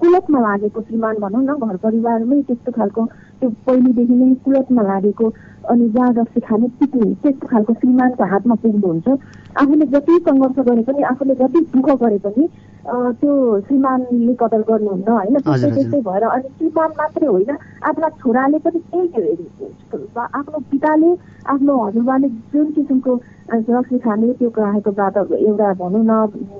Speaker 6: कुलतमा लागेको श्रीमान भनौँ न घर परिवारमै त्यस्तो खालको त्यो पहिलेदेखि नै कुलतमा लागेको अनि जबरजस्ती खाने पिट्ने त्यस्तो खालको श्रीमानको हातमा पुग्नुहुन्छ आफूले जति सङ्घर्ष गरे पनि आफूले जति दुःख गरे पनि त्यो श्रीमानले कदर गर्नुहुन्न होइन? त्यस्तै। त्यस्तै भएर अनि श्रीमान मात्रै होइन आफ्ना छोराले पनि त्यही आफ्नो पिताले आफ्नो हजुरबाले जुन किसिमको रक्सी खाने त्यो खालको बात एउटा भनौँ न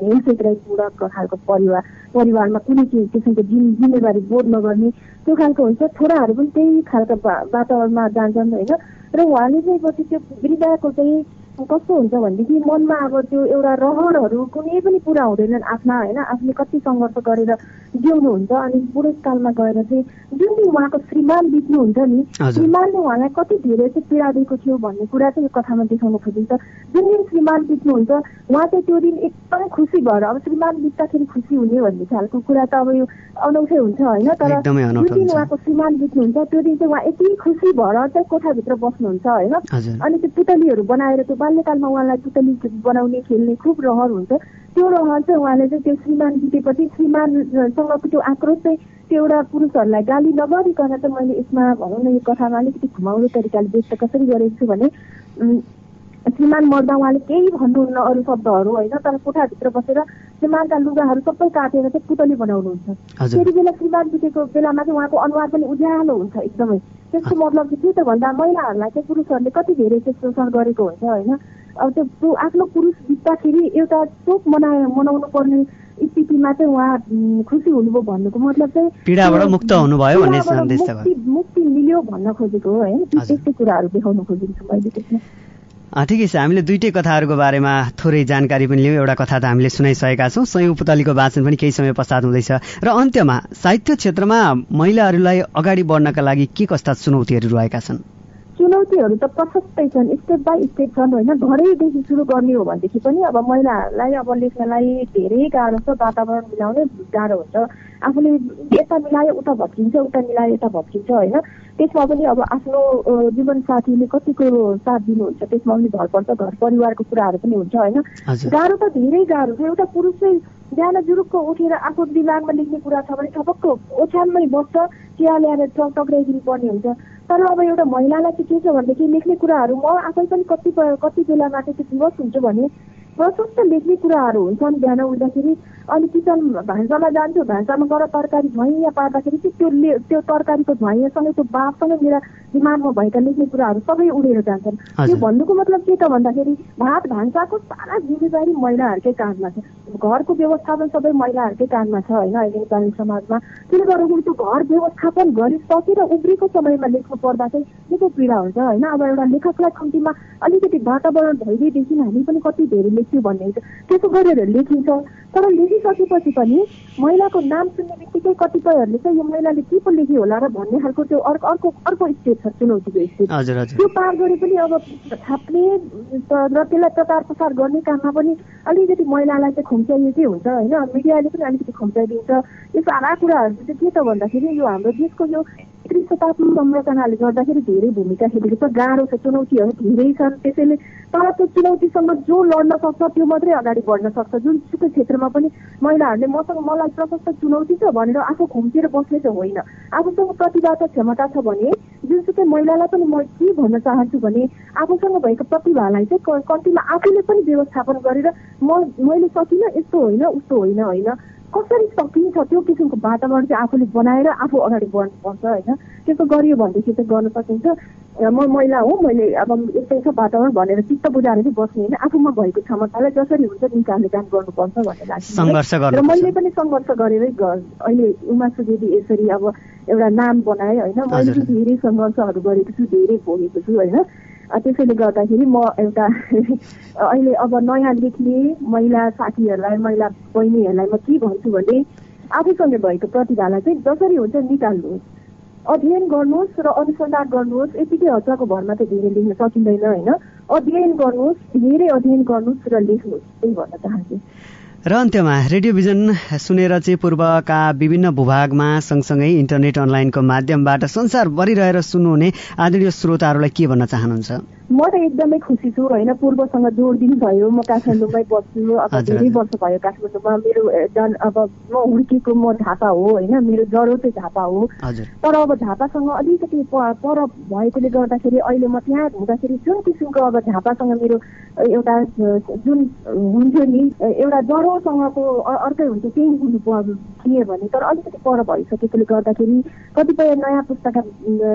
Speaker 6: हेलसेक्राइ पूरक खालको परिवार परिवारमा कुनै कि- किसिमको जिम जिम्मेवारी बोध नगर्ने त्यो खालको हुन्छ। छोराहरू पनि त्यही खालको वातावरणमा जान्छन् होइन? र उहाँले चाहिँ पछि त्यो वृद्धाको चाहिँ कस्तो हुन्छ भनेदेखि मनमा अब त्यो एउटा रहरहरू कुनै पनि पुरा हुँदैनन् आफ्ना होइन? आफूले कति सङ्घर्ष गरेर जिउनुहुन्छ अनि बुढेसकालमा गएर चाहिँ जुन दिन उहाँको श्रीमान बित्नुहुन्छ नि। श्रीमानले उहाँलाई कति धेरै चाहिँ पीडा दिएको थियो भन्ने कुरा चाहिँ यो कथामा देखाउन खोजिन्छ। जुन दिन श्रीमान बित्नुहुन्छ उहाँ चाहिँ त्यो दिन एकदमै खुसी भएर अब श्रीमान बित्दाखेरि खुसी हुने भन्ने खालको कुरा त अब यो अनौठै हुन्छ होइन? तर जुन दिन। उहाँको श्रीमान बित्नुहुन्छ त्यो दिन चाहिँ उहाँ यति खुसी भएर चाहिँ कोठाभित्र बस्नुहुन्छ होइन? अनि त्यो पुतलीहरू बनाएर त्यो बाल्यकालमा उहाँलाई पुतली बनाउने खेल्ने खुब रहर हुन्छ। त्यो रहर चाहिँ उहाँले चाहिँ त्यो श्रीमान जितेपछि श्रीमानसँगको त्यो आक्रोश चाहिँ त्यो एउटा पुरुषहरूलाई गाली नगरिकन चाहिँ मैले यसमा भनौँ न यो कथामा अलिकति घुमाउने तरिकाले व्यक्त कसरी गरेको छु भने श्रीमान मर्दा उहाँले केही भन्नुहुन्न अरू शब्दहरू होइन तर कोठाभित्र बसेर श्रीमानका लुगाहरू सबै काटेर चाहिँ पुतली बनाउनुहुन्छ। त्यति बेला श्रीमान बितेको बेलामा चाहिँ उहाँको अनुहार पनि उज्यालो हुन्छ एकदमै। त्यसको मतलब चाहिँ के त भन्दा महिलाहरूलाई चाहिँ पुरुषहरूले कति धेरै चाहिँ शोषण गरेको हुन्छ होइन अब त्यो आफ्नो पुरुष बित्दाखेरि एउटा शोक मना मनाउनु पर्ने स्थितिमा चाहिँ उहाँ खुसी हुनुभयो भन्नुको मतलब चाहिँ
Speaker 3: पीडाबाट मुक्त हुनुभयो भन्ने सन्देश
Speaker 6: मुक्ति मिल्यो भन्न खोजेको हो होइन। त्यस्तै कुराहरू देखाउन खोजेको छु मैले त्यसमा।
Speaker 3: ठिकै छ हामीले दुइटै कथाहरूको बारेमा थोरै जानकारी पनि लियौँ। एउटा कथा त हामीले सुनाइसकेका छौँ। सयौँ पुतलीको वाचन पनि केही समय पश्चात हुँदैछ। र अन्त्यमा साहित्य क्षेत्रमा महिलाहरूलाई अगाडि बढ्नका लागि के कस्ता चुनौतीहरू रहेका छन्?
Speaker 6: चुनौतीहरू त प्रशस्तै छन् स्टेप बाई स्टेप छन् होइन? घरैदेखि सुरु गर्ने हो भनेदेखि पनि अब महिलाहरूलाई अब लेख्नलाई धेरै गाह्रो छ वातावरण मिलाउनै गाह्रो हुन्छ। आफूले यता मिलायो उता भत्किन्छ उता मिलायो यता भत्किन्छ होइन? त्यसमा पनि अब आफ्नो जीवनसाथीले कतिको साथ दिनुहुन्छ त्यसमा पनि भर पर्छ घर परिवारको कुराहरू पनि हुन्छ होइन? गाह्रो त धेरै गाह्रो छ। एउटा पुरुष चाहिँ बिहान जुरुक्क उठेर आफ्नो दिमागमा लेख्ने कुरा छ भने ठपक्क ओछ्यानमै बस्छ चिया ल्याएर टक टक्राइदिनु पर्ने हुन्छ। तर अब एउटा महिलालाई चाहिँ के छ भनेदेखि लेख्ने कुराहरू म आफै पनि कति कति बेलामा चाहिँ विवश हुन्छु भने प्रशस्त लेख्ने कुराहरू हुन्छन् बिहान उठ्दाखेरि। अनि किचन भान्सामा जान्छु भान्सामा गएर तरकारी झैँ पार्दाखेरि चाहिँ त्यो त्यो तरकारीको झैँसँगै त्यो बाफसँगै मेरो दिमागमा भएका लेख्ने कुराहरू सबै उडेर जान्छन्। त्यो भन्नुको मतलब के त भन्दाखेरि भात भान्साको सारा जिम्मेवारी महिलाहरूकै काँधमा छ। घरको व्यवस्थापन सबै महिलाहरूकै काँधमा छ होइन? अहिले नेपाली समाजमा। त्यसले गर्दाखेरि त्यो घर व्यवस्थापन गरिसकेर उब्रेको समयमा लेख्नु पर्दा चाहिँ निकै पीडा हुन्छ होइन? अब एउटा लेखकलाई कम्तीमा अलिकति वातावरण भइदिएदेखि हामी पनि कति धेरै लेख्थ्यौँ भन्ने हुन्छ। त्यसो गरेर लेखिन्छ। तर लेखिसकेपछि पनि महिलाको नाम सुन्ने बित्तिकै कतिपयहरूले चाहिँ यो महिलाले के पो लेख्यो होला र भन्ने खालको त्यो अर्को अर्को अर्को स्टेप छ। चुनौतीको
Speaker 3: हजुर।
Speaker 6: त्यो पार गरे पनि अब छाप्ने र त्यसलाई प्रचार प्रसार गर्ने काममा पनि अलिकति महिलालाई चाहिँ खुम्च्याइएकै हुन्छ होइन? मिडियाले पनि अलिकति खुम्च्याइदिन्छ यो सारा कुराहरू चाहिँ के त भन्दाखेरि यो हाम्रो देशको यो शताब्दी संरचनाले गर्दाखेरि धेरै भूमिका खेलेको छ। गाह्रो छ चुनौतीहरू धेरै छन्। त्यसैले तर त्यो चुनौतीसँग जो लड्न सक्छ त्यो मात्रै अगाडि बढ्न सक्छ। जुनसुकै क्षेत्रमा पनि महिलाहरूले मसँग मलाई प्रशस्त चुनौती छ भनेर आफू खुम्चिएर बस्ने चाहिँ होइन। आफूसँग प्रतिभा छ क्षमता छ भने जुनसुकै महिलालाई पनि म के भन्न चाहन्छु भने आफूसँग भएको प्रतिभालाई चाहिँ कम्तीमा आफूले पनि व्यवस्थापन गरेर म मैले सकिनँ यस्तो होइन उस्तो होइन होइन। कसरी सकिन्छ त्यो किसिमको वातावरण चाहिँ आफूले बनाएर आफू अगाडि बढ्नुपर्छ होइन? त्यसो गरियो भनेदेखि चाहिँ गर्न सकिन्छ। म महिला हो मैले अब यस्तै छ वातावरण भनेर चित्त बुझाएर चाहिँ बस्ने होइन। आफूमा भएको क्षमतालाई जसरी हुन्छ निकाल्ने काम गर्नुपर्छ भन्ने लाग्छ। र मैले पनि सङ्घर्ष गरेरै अहिले उमा सुवेदी यसरी अब एउटा नाम बनाएँ होइन? मैले धेरै सङ्घर्षहरू गरेको छु धेरै भोगेको छु होइन? त्यसैले गर्दाखेरि म एउटा अहिले अब नयाँ लेख्ने महिला साथीहरूलाई महिला बहिनीहरूलाई म के भन्छु भने आफूसँग भएको प्रतिभालाई चाहिँ जसरी हुन्छ निकाल्नुहोस्। अध्ययन गर्नुहोस् र अनुसन्धान गर्नुहोस्। यतिकै हचाको भरमा चाहिँ धेरै लेख्न सकिँदैन होइन? अध्ययन गर्नुहोस् धेरै अध्ययन गर्नुहोस् र लेख्नुहोस् त्यही भन्न चाहन्छु।
Speaker 3: र अन्त्यमा रेडियोभिजन सुनेर चाहिँ पूर्वका विभिन्न भूभागमा सँगसँगै इन्टरनेट अनलाइनको माध्यमबाट संसारभरि रहेर सुन्नुहुने आदरणीय श्रोताहरूलाई के भन्न चाहनुहुन्छ?
Speaker 6: म त एकदमै खुसी छु होइन? पूर्वसँग जोड दिनुभयो म काठमाडौँमै बस्छु अब धेरै। वर्ष भयो काठमाडौँमा। मेरो जन अब म हुर्केको म झापा हो होइन? मेरो जरो चाहिँ झापा हो। तर अब झापासँग अलिकति पर भएकोले गर्दाखेरि अहिले म त्यहाँ हुँदाखेरि जुन किसिमको अब झापासँग मेरो एउटा जुन हुन्थ्यो नि एउटा जरोसँगको अर्कै हुन्छ त्यही हुनु थिएँ भने तर अलिकति पर भइसकेकोले गर्दाखेरि कतिपय नयाँ पुस्ताका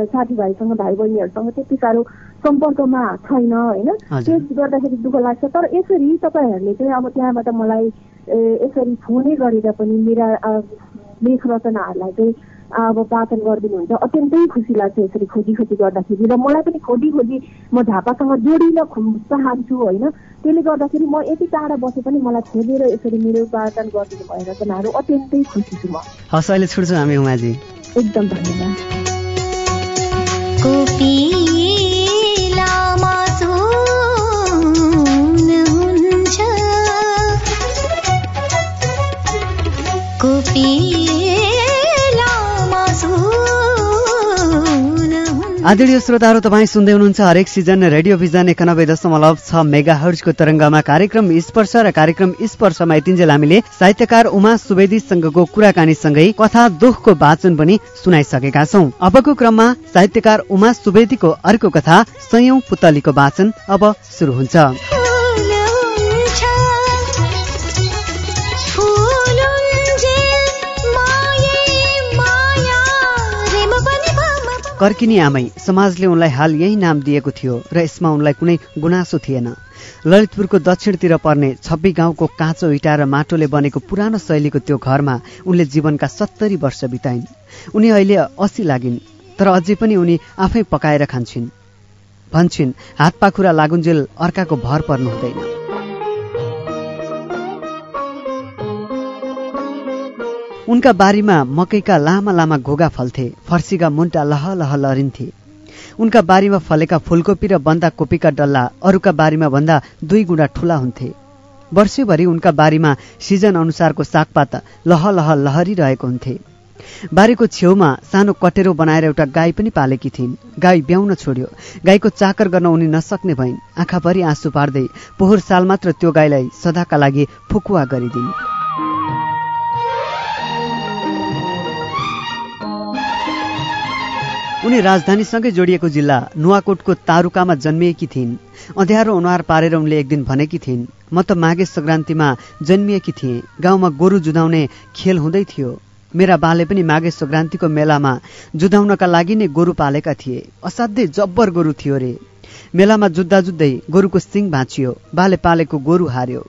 Speaker 6: साथीभाइसँग भाइ बहिनीहरूसँग त्यति साह्रो सम्पर्कमा छैन होइन। त्यस गर्दाखेरि दुःख लाग्छ। तर यसरी तपाईँहरूले चाहिँ अब त्यहाँबाट मलाई यसरी फोनै गरेर पनि मेरा लेख रचनाहरूलाई चाहिँ अब वाचन गरिदिनुहुन्छ। अत्यन्तै खुसी लाग्छ यसरी खोजी खोजी गर्दाखेरि। र मलाई पनि खोजी खोजी म झापासँग जोडिन खु- चाहन्छु होइन? त्यसले गर्दाखेरि म यति टाढा बसे पनि मलाई खोजेर यसरी मेरो वाचन गरिदिनु भयो रचनाहरू अत्यन्तै खुसी छु म।
Speaker 3: हस् अहिले छुट्छौँ हामी उमाजी।
Speaker 6: एकदम धन्यवाद।
Speaker 7: कोपिलामा
Speaker 3: आदरणीय श्रोताहरू तपाईँ सुन्दै हुनुहुन्छ हरेक सिजन रेडियो भिजन एकानब्बे दशमलव छ मेगा हर्जको तरङ्गमा कार्यक्रम स्पर्श र कार्यक्रम स्पर्शमा यतिन्जेल हामीले साहित्यकार उमा सुवेदीसँगको कुराकानीसँगै कथा दुखको वाचन पनि सुनाइसकेका छौं। अबको क्रममा साहित्यकार उमा सुवेदीको अर्को कथा सयौं पुतलीको वाचन अब
Speaker 7: फुल हुन्छ।
Speaker 3: कर्किनी आमै समाजले उनलाई हाल यही नाम दिएको थियो र यसमा उनलाई कुनै गुनासो थिएन। ललितपुरको दक्षिणतिर पर्ने छब्बी गाउँको काँचो इँटा र माटोले बनेको पुरानो शैलीको त्यो घरमा उनले जीवनका सत्तरी वर्ष बिताइन्। उनी अहिले असी लागिन् तर अझै पनि उनी आफै पकाएर खान्छन्। भन्छन् हात पाखुरा लागुन्जेल अर्काको भर पर्नु हुँदैन। उनका बारीमा मकैका लामा लामा घोगा फल्थे फर्सीका मुन्टा लह लह लरिन्थे। उनका बारीमा फलेका फुलकोपी र बन्दाकोपीका डल्ला अरूका बारीमा भन्दा दुई गुणा ठुला हुन्थे। वर्षैभरि उनका बारीमा सिजन अनुसारको सागपात लह लह लहरिरहेको हुन्थे। बारीको छेउमा सानो कटेरो बनाएर एउटा गाई पनि पालेकी थिइन्। गाई ब्याउन छोड्यो। गाईको चाकर गर्न उनी नसक्ने भइन्। आँखाभरि आँसु पार्दै पोहोर साल मात्र त्यो गाईलाई सदाका लागि फुकुवा गरिदिन्। उनी राजधानीसँगै जोडिएको जिल्ला नुवाकोटको तारुकामा जन्मिएकी थिइन्। अँध्यारो अनुहार पारेर उनले एक दिन भनेकी थिइन् म त माघे सङ्क्रान्तिमा जन्मिएकी थिएँ। गाउँमा गोरु जुधाउने खेल हुँदै थियो। मेरा बाले पनि माघे सङ्क्रान्तिको मेलामा जुधाउनका लागि नै गोरु पालेका थिए। असाध्यै जब्बर गोरु थियो रे। मेलामा जुत्दा जुत्दै गोरुको सिङ भाँचियो। बाले पालेको गोरु हार्यो।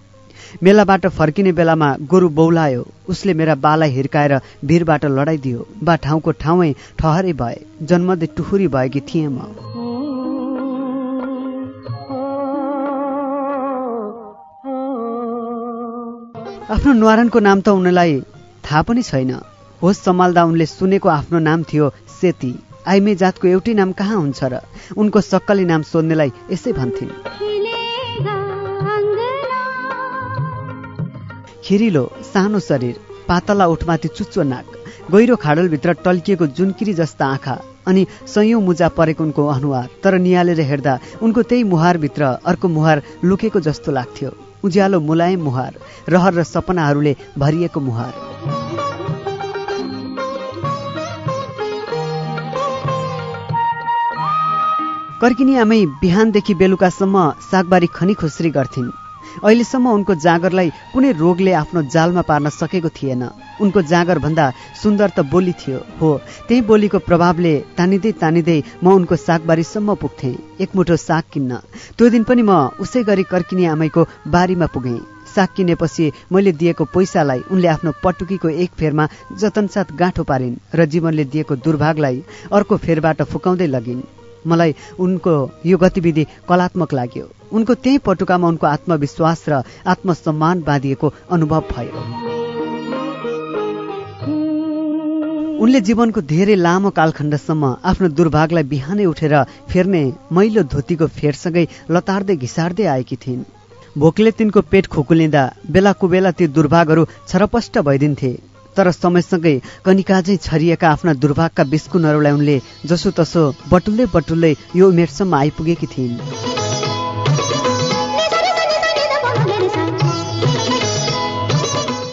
Speaker 3: मेलाबाट फर्किने बेलामा गोरु बौलायो। उसले मेरा बालाई हिर्काएर भिरबाट लडाइदियो। बा ठाउँको ठाउँै ठहरै भए। जन्मदै टुहुरी भएकी थिएँ म। आफ्नो न्वारानको नाम त उनलाई थाहा पनि छैन। होस सम्हाल्दा उनले सुनेको आफ्नो नाम थियो सेती। आइमे जातको एउटै नाम कहाँ हुन्छ र? उनको सक्कली नाम सोध्नेलाई यसै भन्थिन्। खिरिलो सानो शरीर पातला उठमाथि चुच्चो नाक गहिरो खाडलभित्र टल्किएको जुनकिरी जस्ता आँखा अनि सयौं मुजा परेको उनको अनुहार तर निहालेर हेर्दा उनको त्यही मुहारभित्र अर्को मुहार लुकेको जस्तो लाग्थ्यो। उज्यालो मुलायम मुहार रहर र सपनाहरूले भरिएको मुहार। कर्किनी आमै बिहानदेखि बेलुकासम्म सागबारी खनी खुस्री गर्थिन्। अहिलेसम्म उनको जाँगरलाई कुनै रोगले आफ्नो जालमा पार्न सकेको थिएन। उनको जाँगर भन्दा सुन्दर त बोली थियो हो। त्यही बोलीको प्रभावले तानिँदै तानिँदै म उनको सागबारीसम्म पुग्थेँ एक मुठो साग किन्न। त्यो दिन पनि म उसै गरी कर्किनी आमैको बारीमा पुगेँ। साग किनेपछि मैले दिएको पैसालाई उनले आफ्नो पटुकीको एक फेरमा जतनसाथ गाँठो पारिन् र जीवनले दिएको दुर्भागलाई अर्को फेरबाट फुकाउँदै लगिन्। मलाई उनको यो गतिविधि कलात्मक लाग्यो। उनको त्यही पटुकामा उनको आत्मविश्वास र आत्मसम्मान बाँधिएको अनुभव भयो। उनले जीवनको धेरै लामो कालखण्डसम्म आफ्नो दुर्भागलाई बिहानै उठेर फेर्ने मैलो धोतीको फेरसँगै लतार्दै घिसार्दै आएकी थिइन्। भोकले तिनको पेट खुकुलिँदा बेला कुबेला ती दुर्भागहरू छरपष्ट भइदिन्थे। तर समयसँगै कनिकाझै छरिएका आफ्ना दुर्भागका बिस्कुनहरूलाई उनले जसो तसो बटुल्दै बटुल्दै यो उमेरसम्म आइपुगेकी थिइन्।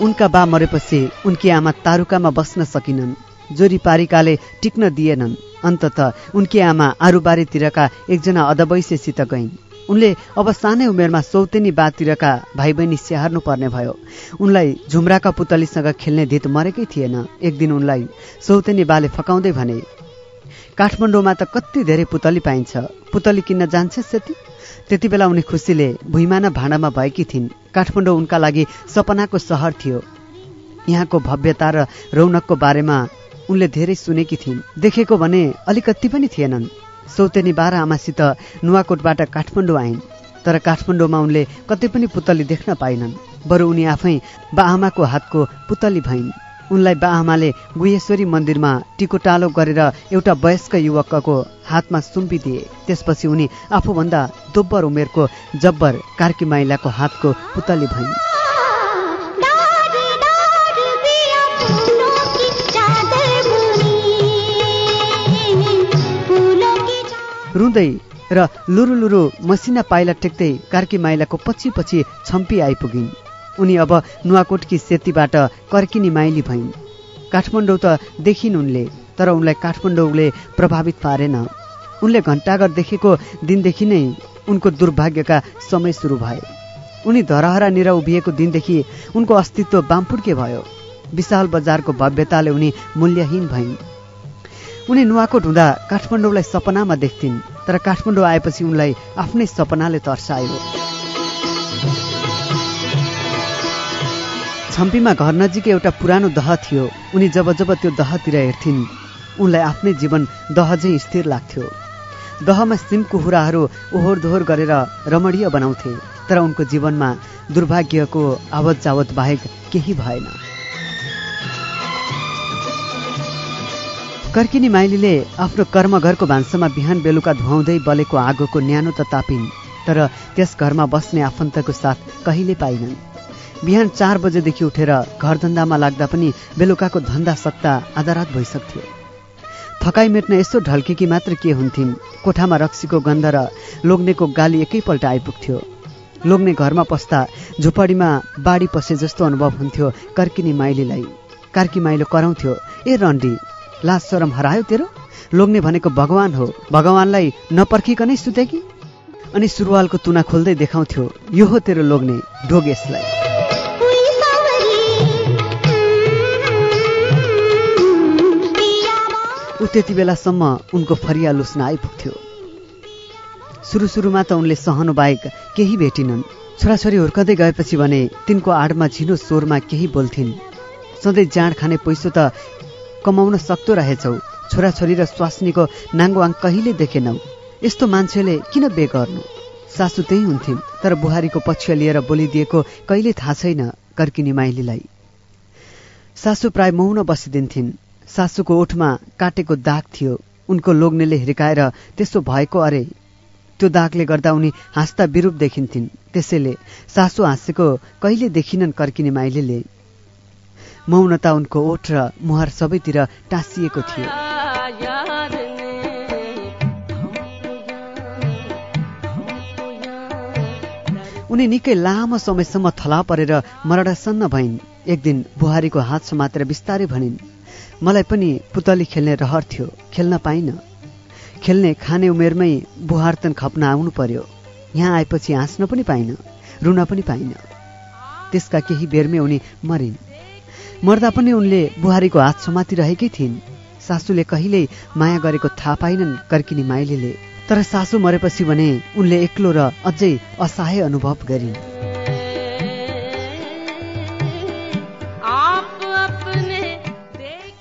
Speaker 3: उनका बा मरेपछि उनकी आमा तारुकामा बस्न सकिनन् जोरी पारिकाले टिक्न दिएनन्। अन्तत उनकी आमा आरुबारीतिरका एकजना अदवैश्यसित गइन्। उनले अब सानै उमेरमा सौतेनी बातिरका भाइ बहिनी स्याहार्नु पर्ने भयो। उनलाई झुम्राका पुतलीसँग खेल्ने धित मरेकै थिएन। एक दिन उनलाई सौतेनी बाले फकाउँदै भने काठमाडौँमा त कति धेरै पुतली पाइन्छ। पुतली किन्न जान्छ सेती त्यति बेला उनी खुसीले भुइँमाना भाँडामा भएकी थिइन्। काठमाडौँ उनका लागि सपनाको सहर थियो। यहाँको भव्यता र रौनकको बारेमा उनले धेरै सुनेकी थिइन्। देखेको भने अलिकति पनि थिएनन्। सौतेनी बाह्र आमासित नुवाकोटबाट काठमाडौँ आइन्। तर काठमाडौँमा उनले कतै पनि पुतली देख्न पाइनन् बरु उनी आफै बा आमाको हातको पुतली भइन्। उनलाई बा आमाले गुहेश्वरी मन्दिरमा टिकोटालो गरेर एउटा वयस्क युवकको हातमा सुम्पिदिए। त्यसपछि उनी आफूभन्दा दोब्बर उमेरको जब्बर कार्की माइलाको हातको पुतली भइन्। रुँदै र लुरु लुरु मसिना पाइला टेक्दै कार्की माइलाको पछि पछि छम्पी आइपुगिन्। उनी अब नुवाकोटकी सेतीबाट कर्किनी माइली भइन्। काठमाडौँ त देखिन् उनले तर उनलाई काठमाडौँले प्रभावित पारेन। उनले घण्टाघर देखेको दिनदेखि नै उनको दुर्भाग्यका समय सुरु भए। उनी धरहरानिर उभिएको दिनदेखि उनको अस्तित्व बामपुड्के भयो। विशाल बजारको भव्यताले उनी मूल्यहीन भइन्। उनी नुवाकोट हुँदा काठमाडौँलाई सपनामा देख्थिन् तर काठमाडौँ आएपछि उनलाई आफ्नै सपनाले तर्सायो। छम्पीमा घर नजिकै एउटा पुरानो दह थियो। उनी जब जब त्यो दहतिर हेर्थिन् उनलाई आफ्नै जीवन दह झैँ स्थिर लाग्थ्यो। दहमा सिमकुहुराहरू ओहोर दोहोर गरेर रमणीय बनाउँथे तर उनको जीवनमा दुर्भाग्यको आवत जावत बाहेक केही भएन। कर्किनी माइलीले आफ्नो कर्मघरको भान्सामा बिहान बेलुका धुवाउँदै बलेको आगोको न्यानो त तापिन् तर त्यस घरमा बस्ने आफन्तको साथ कहिले पाइनन्। बिहान चार बजेदेखि उठेर घरधन्दामा लाग्दा पनि बेलुकाको धन्दा सक्दा आधा रात भइसक्थ्यो। थकाइ मेट्न यसो ढल्केकी मात्र के हुन्थिन् कोठामा रक्सीको गन्ध र लोग्नेको गाली एकैपल्ट आइपुग्थ्यो। लोग्ने घरमा पस्दा झुपडीमा बाढी पसे जस्तो अनुभव हुन्थ्यो कर्किनी माइलीलाई। कार्की माइलो कराउँथ्यो ए रन्डी लाज शरम हरायो तेरो? लोग्ने भनेको भगवान हो। भगवानलाई नपर्खिकनै सुते कि? अनि सुरुवालको तुना खोल्दै देखाउँथ्यो यो हो तेरो लोग्ने ढोग यसलाई
Speaker 7: हुई सावरी पिया
Speaker 3: ऊ त्यति बेलासम्म उनको फरिया लुस्न आइपुग्थ्यो। सुरु सुरुमा त उनले सहनु बाहेक केही भेटिनन्। छोराछोरी हुर्कँदै गएपछि भने तिनको आडमा झिनो स्वरमा केही बोल्थिन्। सधैँ जाँड खाने पैसो त कमाउन सक्दो रहेछौ। छोराछोरी र स्वास्नीको नाङ्गवाङ कहिले देखेनौ? यस्तो मान्छेले किन बे गर्नु? सासु त्यही हुन्थिन् तर बुहारीको पक्ष लिएर बोलिदिएको कहिले थाहा छैन कर्किनी माइलीलाई। सासु प्राय मौन बसिदिन्थिन्। सासुको ओठमा काटेको दाग थियो। उनको लोग्नेले हिर्काएर त्यसो भएको अरे त्यो दागले गर्दा उनी हाँस्दा विरूप देखिन्थिन्। त्यसैले सासु हाँसेको कहिले देखिनन् कर्किनी माइलीले। मौनता उनको ओठ र मुहार सबैतिर टाँसिएको थियो। उनी निकै लामो समयसम्म थला परेर मरडासन्न भइन्। एक दिन बुहारीको हात समातेर बिस्तारै भनिन् मलाई पनि पुतली खेल्ने रहर थियो खेल्न पाइन। खेल्ने खाने उमेरमै बुहारतन खप्न आउनु पर्यो। यहाँ आएपछि हाँस्न पनि पाइन रुन पनि पाइन। त्यसका केही बेरमै उनी मरिन्। मर्दा पनि उनले बुहारीको हात समातिरहेकै थिइन्। सासूले कहिल्यै माया गरेको थाहा पाइनन् कर्किनी माइलीले। तर सासू मरेपछि भने उनले एक्लो र अझै असहाय अनुभव गरिन्।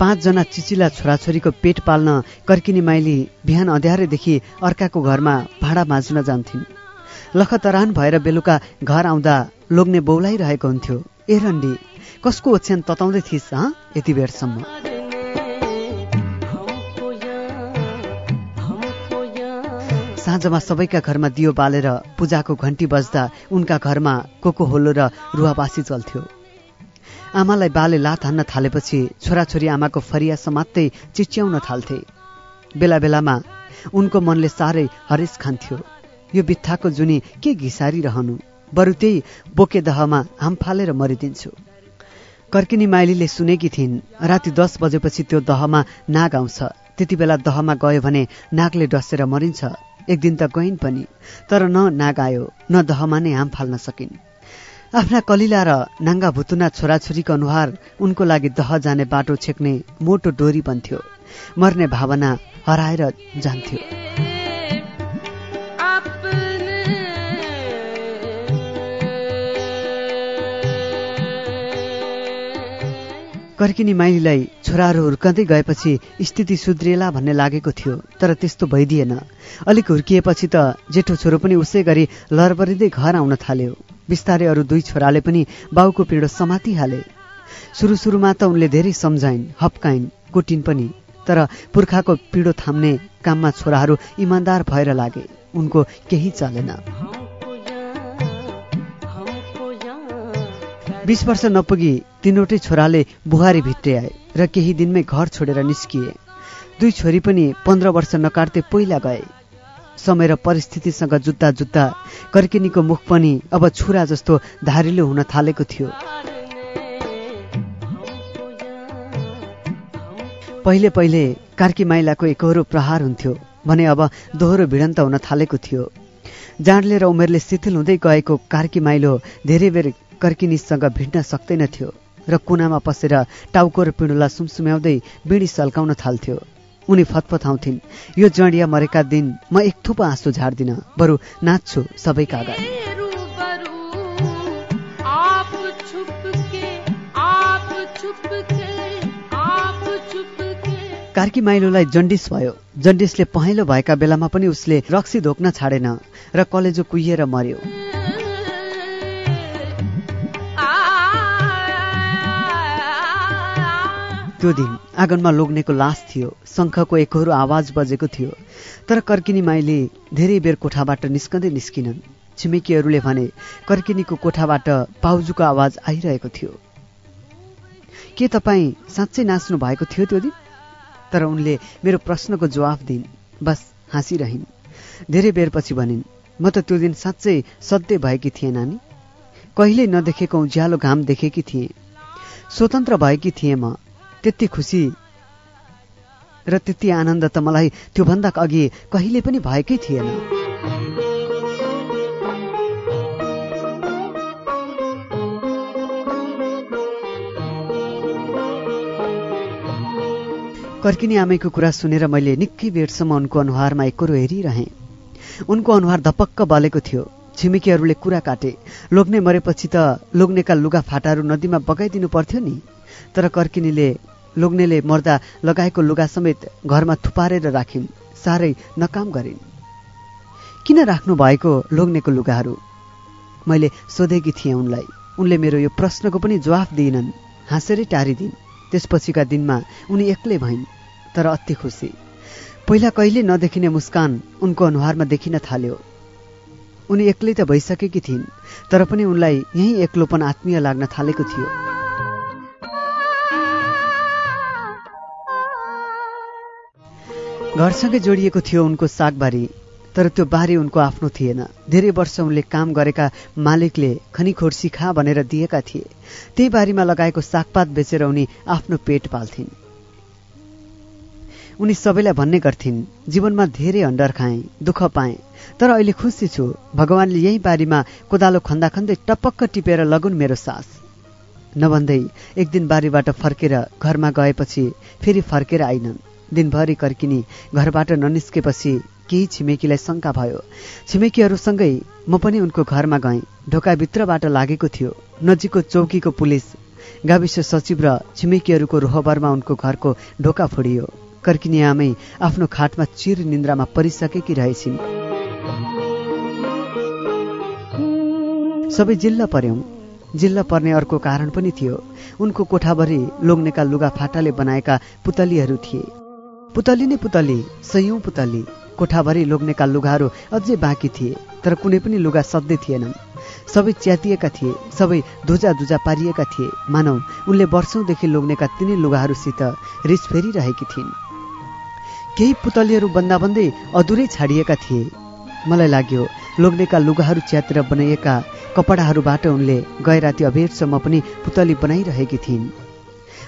Speaker 3: पाँचजना चिचिला छोराछोरीको पेट पाल्न कर्किनी माइली बिहान अँध्यारेदेखि अर्काको घरमा भाँडा माझ्न जान्थिन्। लखतरान भएर बेलुका घर आउँदा लोग्ने बौलाइरहेको हुन्थ्यो। ए कसको ओछ्यान तताउँदै थिइस् हँ यति बेरसम्म? साँझमा सबैका घरमा दियो बालेर पूजाको घन्टी बज्दा उनका घरमा कोको होलो र रुहावासी चल्थ्यो। आमालाई बाले लात हान्न थालेपछि छोराछोरी आमाको फरिया समात्तै चिच्याउन थाल्थे। बेला बेलामा उनको मनले साह्रै हरेस खान्थ्यो। यो बित्थाको जुनी के घिसारी रहनु बरु त्यही बोके दहमा हाम फालेर मरिदिन्छु। कर्किनी माइलीले सुनेकी थिइन् राति दस बजेपछि त्यो दहमा नाग आउँछ। त्यति बेला दहमा गयो भने नागले डसेर मरिन्छ। एक दिन त गइन् पनि तर न नाग आयो न दहमा नै हाम फाल्न सकिन्। आफ्ना कलिला र नाङ्गा भुतुना छोराछोरीको अनुहार उनको लागि दह जाने बाटो छेक्ने मोटो डोरी बन्थ्यो। मर्ने भावना हराएर जान्थ्यो। कर्किनी माइलीलाई छोराहरू हुर्कँदै गएपछि स्थिति सुध्रिएला भन्ने लागेको थियो तर त्यस्तो भइदिएन। अलिक हुर्किएपछि त जेठो छोरो पनि उसै गरी लरबरिँदै घर आउन थाल्यो। बिस्तारै अरू दुई छोराले पनि बाउको पिँडो समातिहाले। सुरु सुरुमा त उनले धेरै सम्झाइन् हप्काइन् कुटिन् पनि तर पुर्खाको पिँडो थाम्ने काममा छोराहरू इमान्दार भएर लागे। उनको केही चलेन। बिस वर्ष नपुगी तिनवटै छोराले बुहारी भित्रै आए र केही दिनमै घर छोडेर निस्किए। दुई छोरी पनि पन्ध्र वर्ष नकाट्दै पहिला गए। समय र परिस्थितिसँग जुत्ता जुत्ता कर्किनीको मुख पनि अब छुरा जस्तो धारिलो हुन थालेको थियो। पहिले पहिले कार्की माइलाको एकहोरो प्रहार हुन्थ्यो भने अब दोहोरो भिडन्त हुन थालेको थियो। जाँडले र उमेरले शिथिल हुँदै गएको कार्की माइलो धेरै बेर कर्किनीसँग भिड्न सक्दैनथ्यो र कुनामा पसेर टाउको र पिँडोलाई सुमसुम्याउँदै बिडी सल्काउन थाल्थ्यो। उनी फतफताउँथिन् यो जडिया मरेका दिन म एक थुपो आँसु झार्दिन। बरु नाच्छु सबैका अगाडि कार्की माइलोलाई जन्डिस भयो। जन्डिसले पहेँलो भएका बेलामा पनि उसले रक्सी धोक्न छाडेन र कलेजो कुहिएर मर्यो। त्यो दिन आँगनमा लोग्नेको लास थियो शङ्खको एकहोरो आवाज बजेको थियो। तर कर्किनी माईले धेरै बेर कोठाबाट निस्कँदै निस्किनन्। छिमेकीहरूले भने कर्किनीको कोठाबाट पाउजूको आवाज आइरहेको थियो। के तपाईँ साँच्चै नाच्नु भएको थियो त्यो दिन? तर उनले मेरो प्रश्नको जवाफ दिइन् बस हाँसिरहन्। धेरै बेरपछि भनिन् म त त्यो दिन साँच्चै सधैँ भएकी थिएँ नानी। कहिल्यै नदेखेको उज्यालो घाम देखेकी थिएँ। स्वतन्त्र भएकी थिएँ म। त्यति खुसी र त्यति आनन्द त मलाई त्योभन्दा अघि कहिले पनि भएकै थिएन। कर्किनी आमैको कुरा सुनेर मैले निकै बेरसम्म उनको अनुहारमा एकरो हेरिरहेँ। उनको अनुहार धपक्क बलेको थियो। छिमेकीहरूले कुरा काटे। लोग्ने मरेपछि त लोग्नेका लुगा फाटाहरू नदीमा बगाइदिनु पर्थ्यो नि। तर कर्किनीले लोग्नेले मर्दा लगाएको लुगा समेत घरमा थुपारेर राखिन् साह्रै नकाम गरिन्। किन राख्नु भएको लोग्नेको लुगाहरू? मैले सोधेकी थिएँ उनलाई। उनले मेरो यो प्रश्नको पनि जवाफ दिइनन् हाँसेरै टारिदिन्। त्यसपछिका दिनमा उनी एक्लै भइन् तर अति खुसी। पहिला कहिले नदेखिने मुस्कान उनको अनुहारमा देखिन थाल्यो। उनी एक्लै त भइसकेकी थिइन् तर पनि उनलाई यही एक्लोपन आत्मीय लाग्न थालेको थियो। घरसँगै जोडिएको थियो उनको सागबारी तर त्यो बारी उनको आफ्नो थिएन। धेरै वर्ष उनले काम गरेका मालिकले खनिखोर सिखा भनेर दिएका थिए। त्यही बारीमा लगाएको सागपात बेचेर उनी आफ्नो पेट पाल्थिन्। उनी सबैलाई भन्ने गर्थिन् जीवनमा धेरै अन्डर खाएँ दुःख पाएँ तर अहिले खुसी छु। भगवान्ले यही बारीमा कोदालो खन्दा खन्दै टपक्क टिपेर लगुन् मेरो सास। नभन्दै एक दिन बारीबाट फर्केर घरमा गएपछि फेरि फर्केर आइनन्। दिनभरि कर्किनी घरबाट ननिस्केपछि केही छिमेकीलाई शङ्का भयो। छिमेकीहरूसँगै म पनि उनको घरमा गएँ। ढोकाभित्रबाट लागेको थियो। नजिकको चौकीको पुलिस गाविस सचिव र छिमेकीहरूको रोहबरमा उनको घरको ढोका फोडियो। कर्किनी आमै आफ्नो खाटमा चिर निन्द्रामा परिसकेकी रहेछिन्। सबै जिल्ला पर्यौं। जिल्ला पर्ने अर्को कारण पनि थियो। उनको कोठाभरि लोग्नेका लुगा फाटाले बनाएका पुतलीहरू थिए। पुतली नै पुतली सयौँ पुतली कोठाभरि लोग्नेका लुगाहरू अझै बाँकी थिए तर कुनै पनि लुगा सधैँ थिएनन्। सबै च्यातिएका थिए सबै धुजा धुजा पारिएका थिए। मानौ उनले वर्षौँदेखि लोग्नेका तिनै लुगाहरूसित रिस फेरिरहेकी थिइन्। केही पुतलीहरू बन्दा बन्दै अधुरै छाडिएका थिए। मलाई लाग्यो लोग्नेका लुगाहरू च्यातेर बनाइएका कपडाहरूबाट उनले गए राति अबेरसम्म पनि पुतली बनाइरहेकी थिइन्।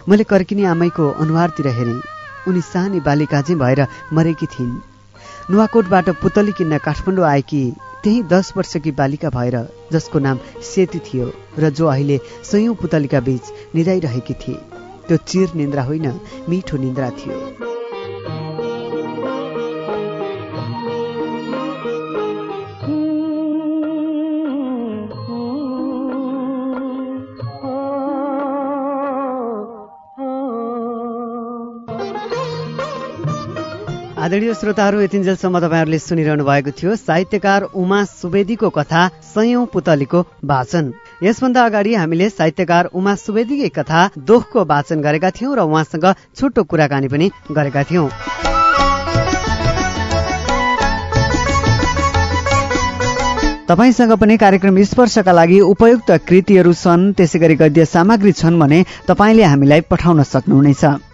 Speaker 3: मैले कर्किनी आमैको अनुहारतिर हेरेँ। उनी सानी बालिका चाहिँ भएर मरेकी थिइन्। नुवाकोटबाट पुतली किन्न काठमाडौँ आएकी त्यही दस वर्षकी बालिका भएर जसको नाम सेती थियो र जो अहिले सयौँ पुतलीका बीच निदाइरहेकी थिए। त्यो चिर निन्द्रा होइन मिठो निन्द्रा थियो। आदरणीय श्रोताहरू यतिन्जेलसम्म तपाईँहरूले सुनिरहनु भएको थियो साहित्यकार उमा सुवेदीको कथा सयौं पुतलीको वाचन। यसभन्दा अगाडि हामीले साहित्यकार उमा सुवेदीकै कथा दोखको वाचन गरेका थियौं र उहाँसँग छोटो कुराकानी पनि गरेका थियौं। तपाईँसँग पनि कार्यक्रम स्पर्शका लागि उपयुक्त कृतिहरू छन् त्यसै गरी गद्य सामग्री छन् भने तपाईँले हामीलाई पठाउन सक्नुहुनेछ।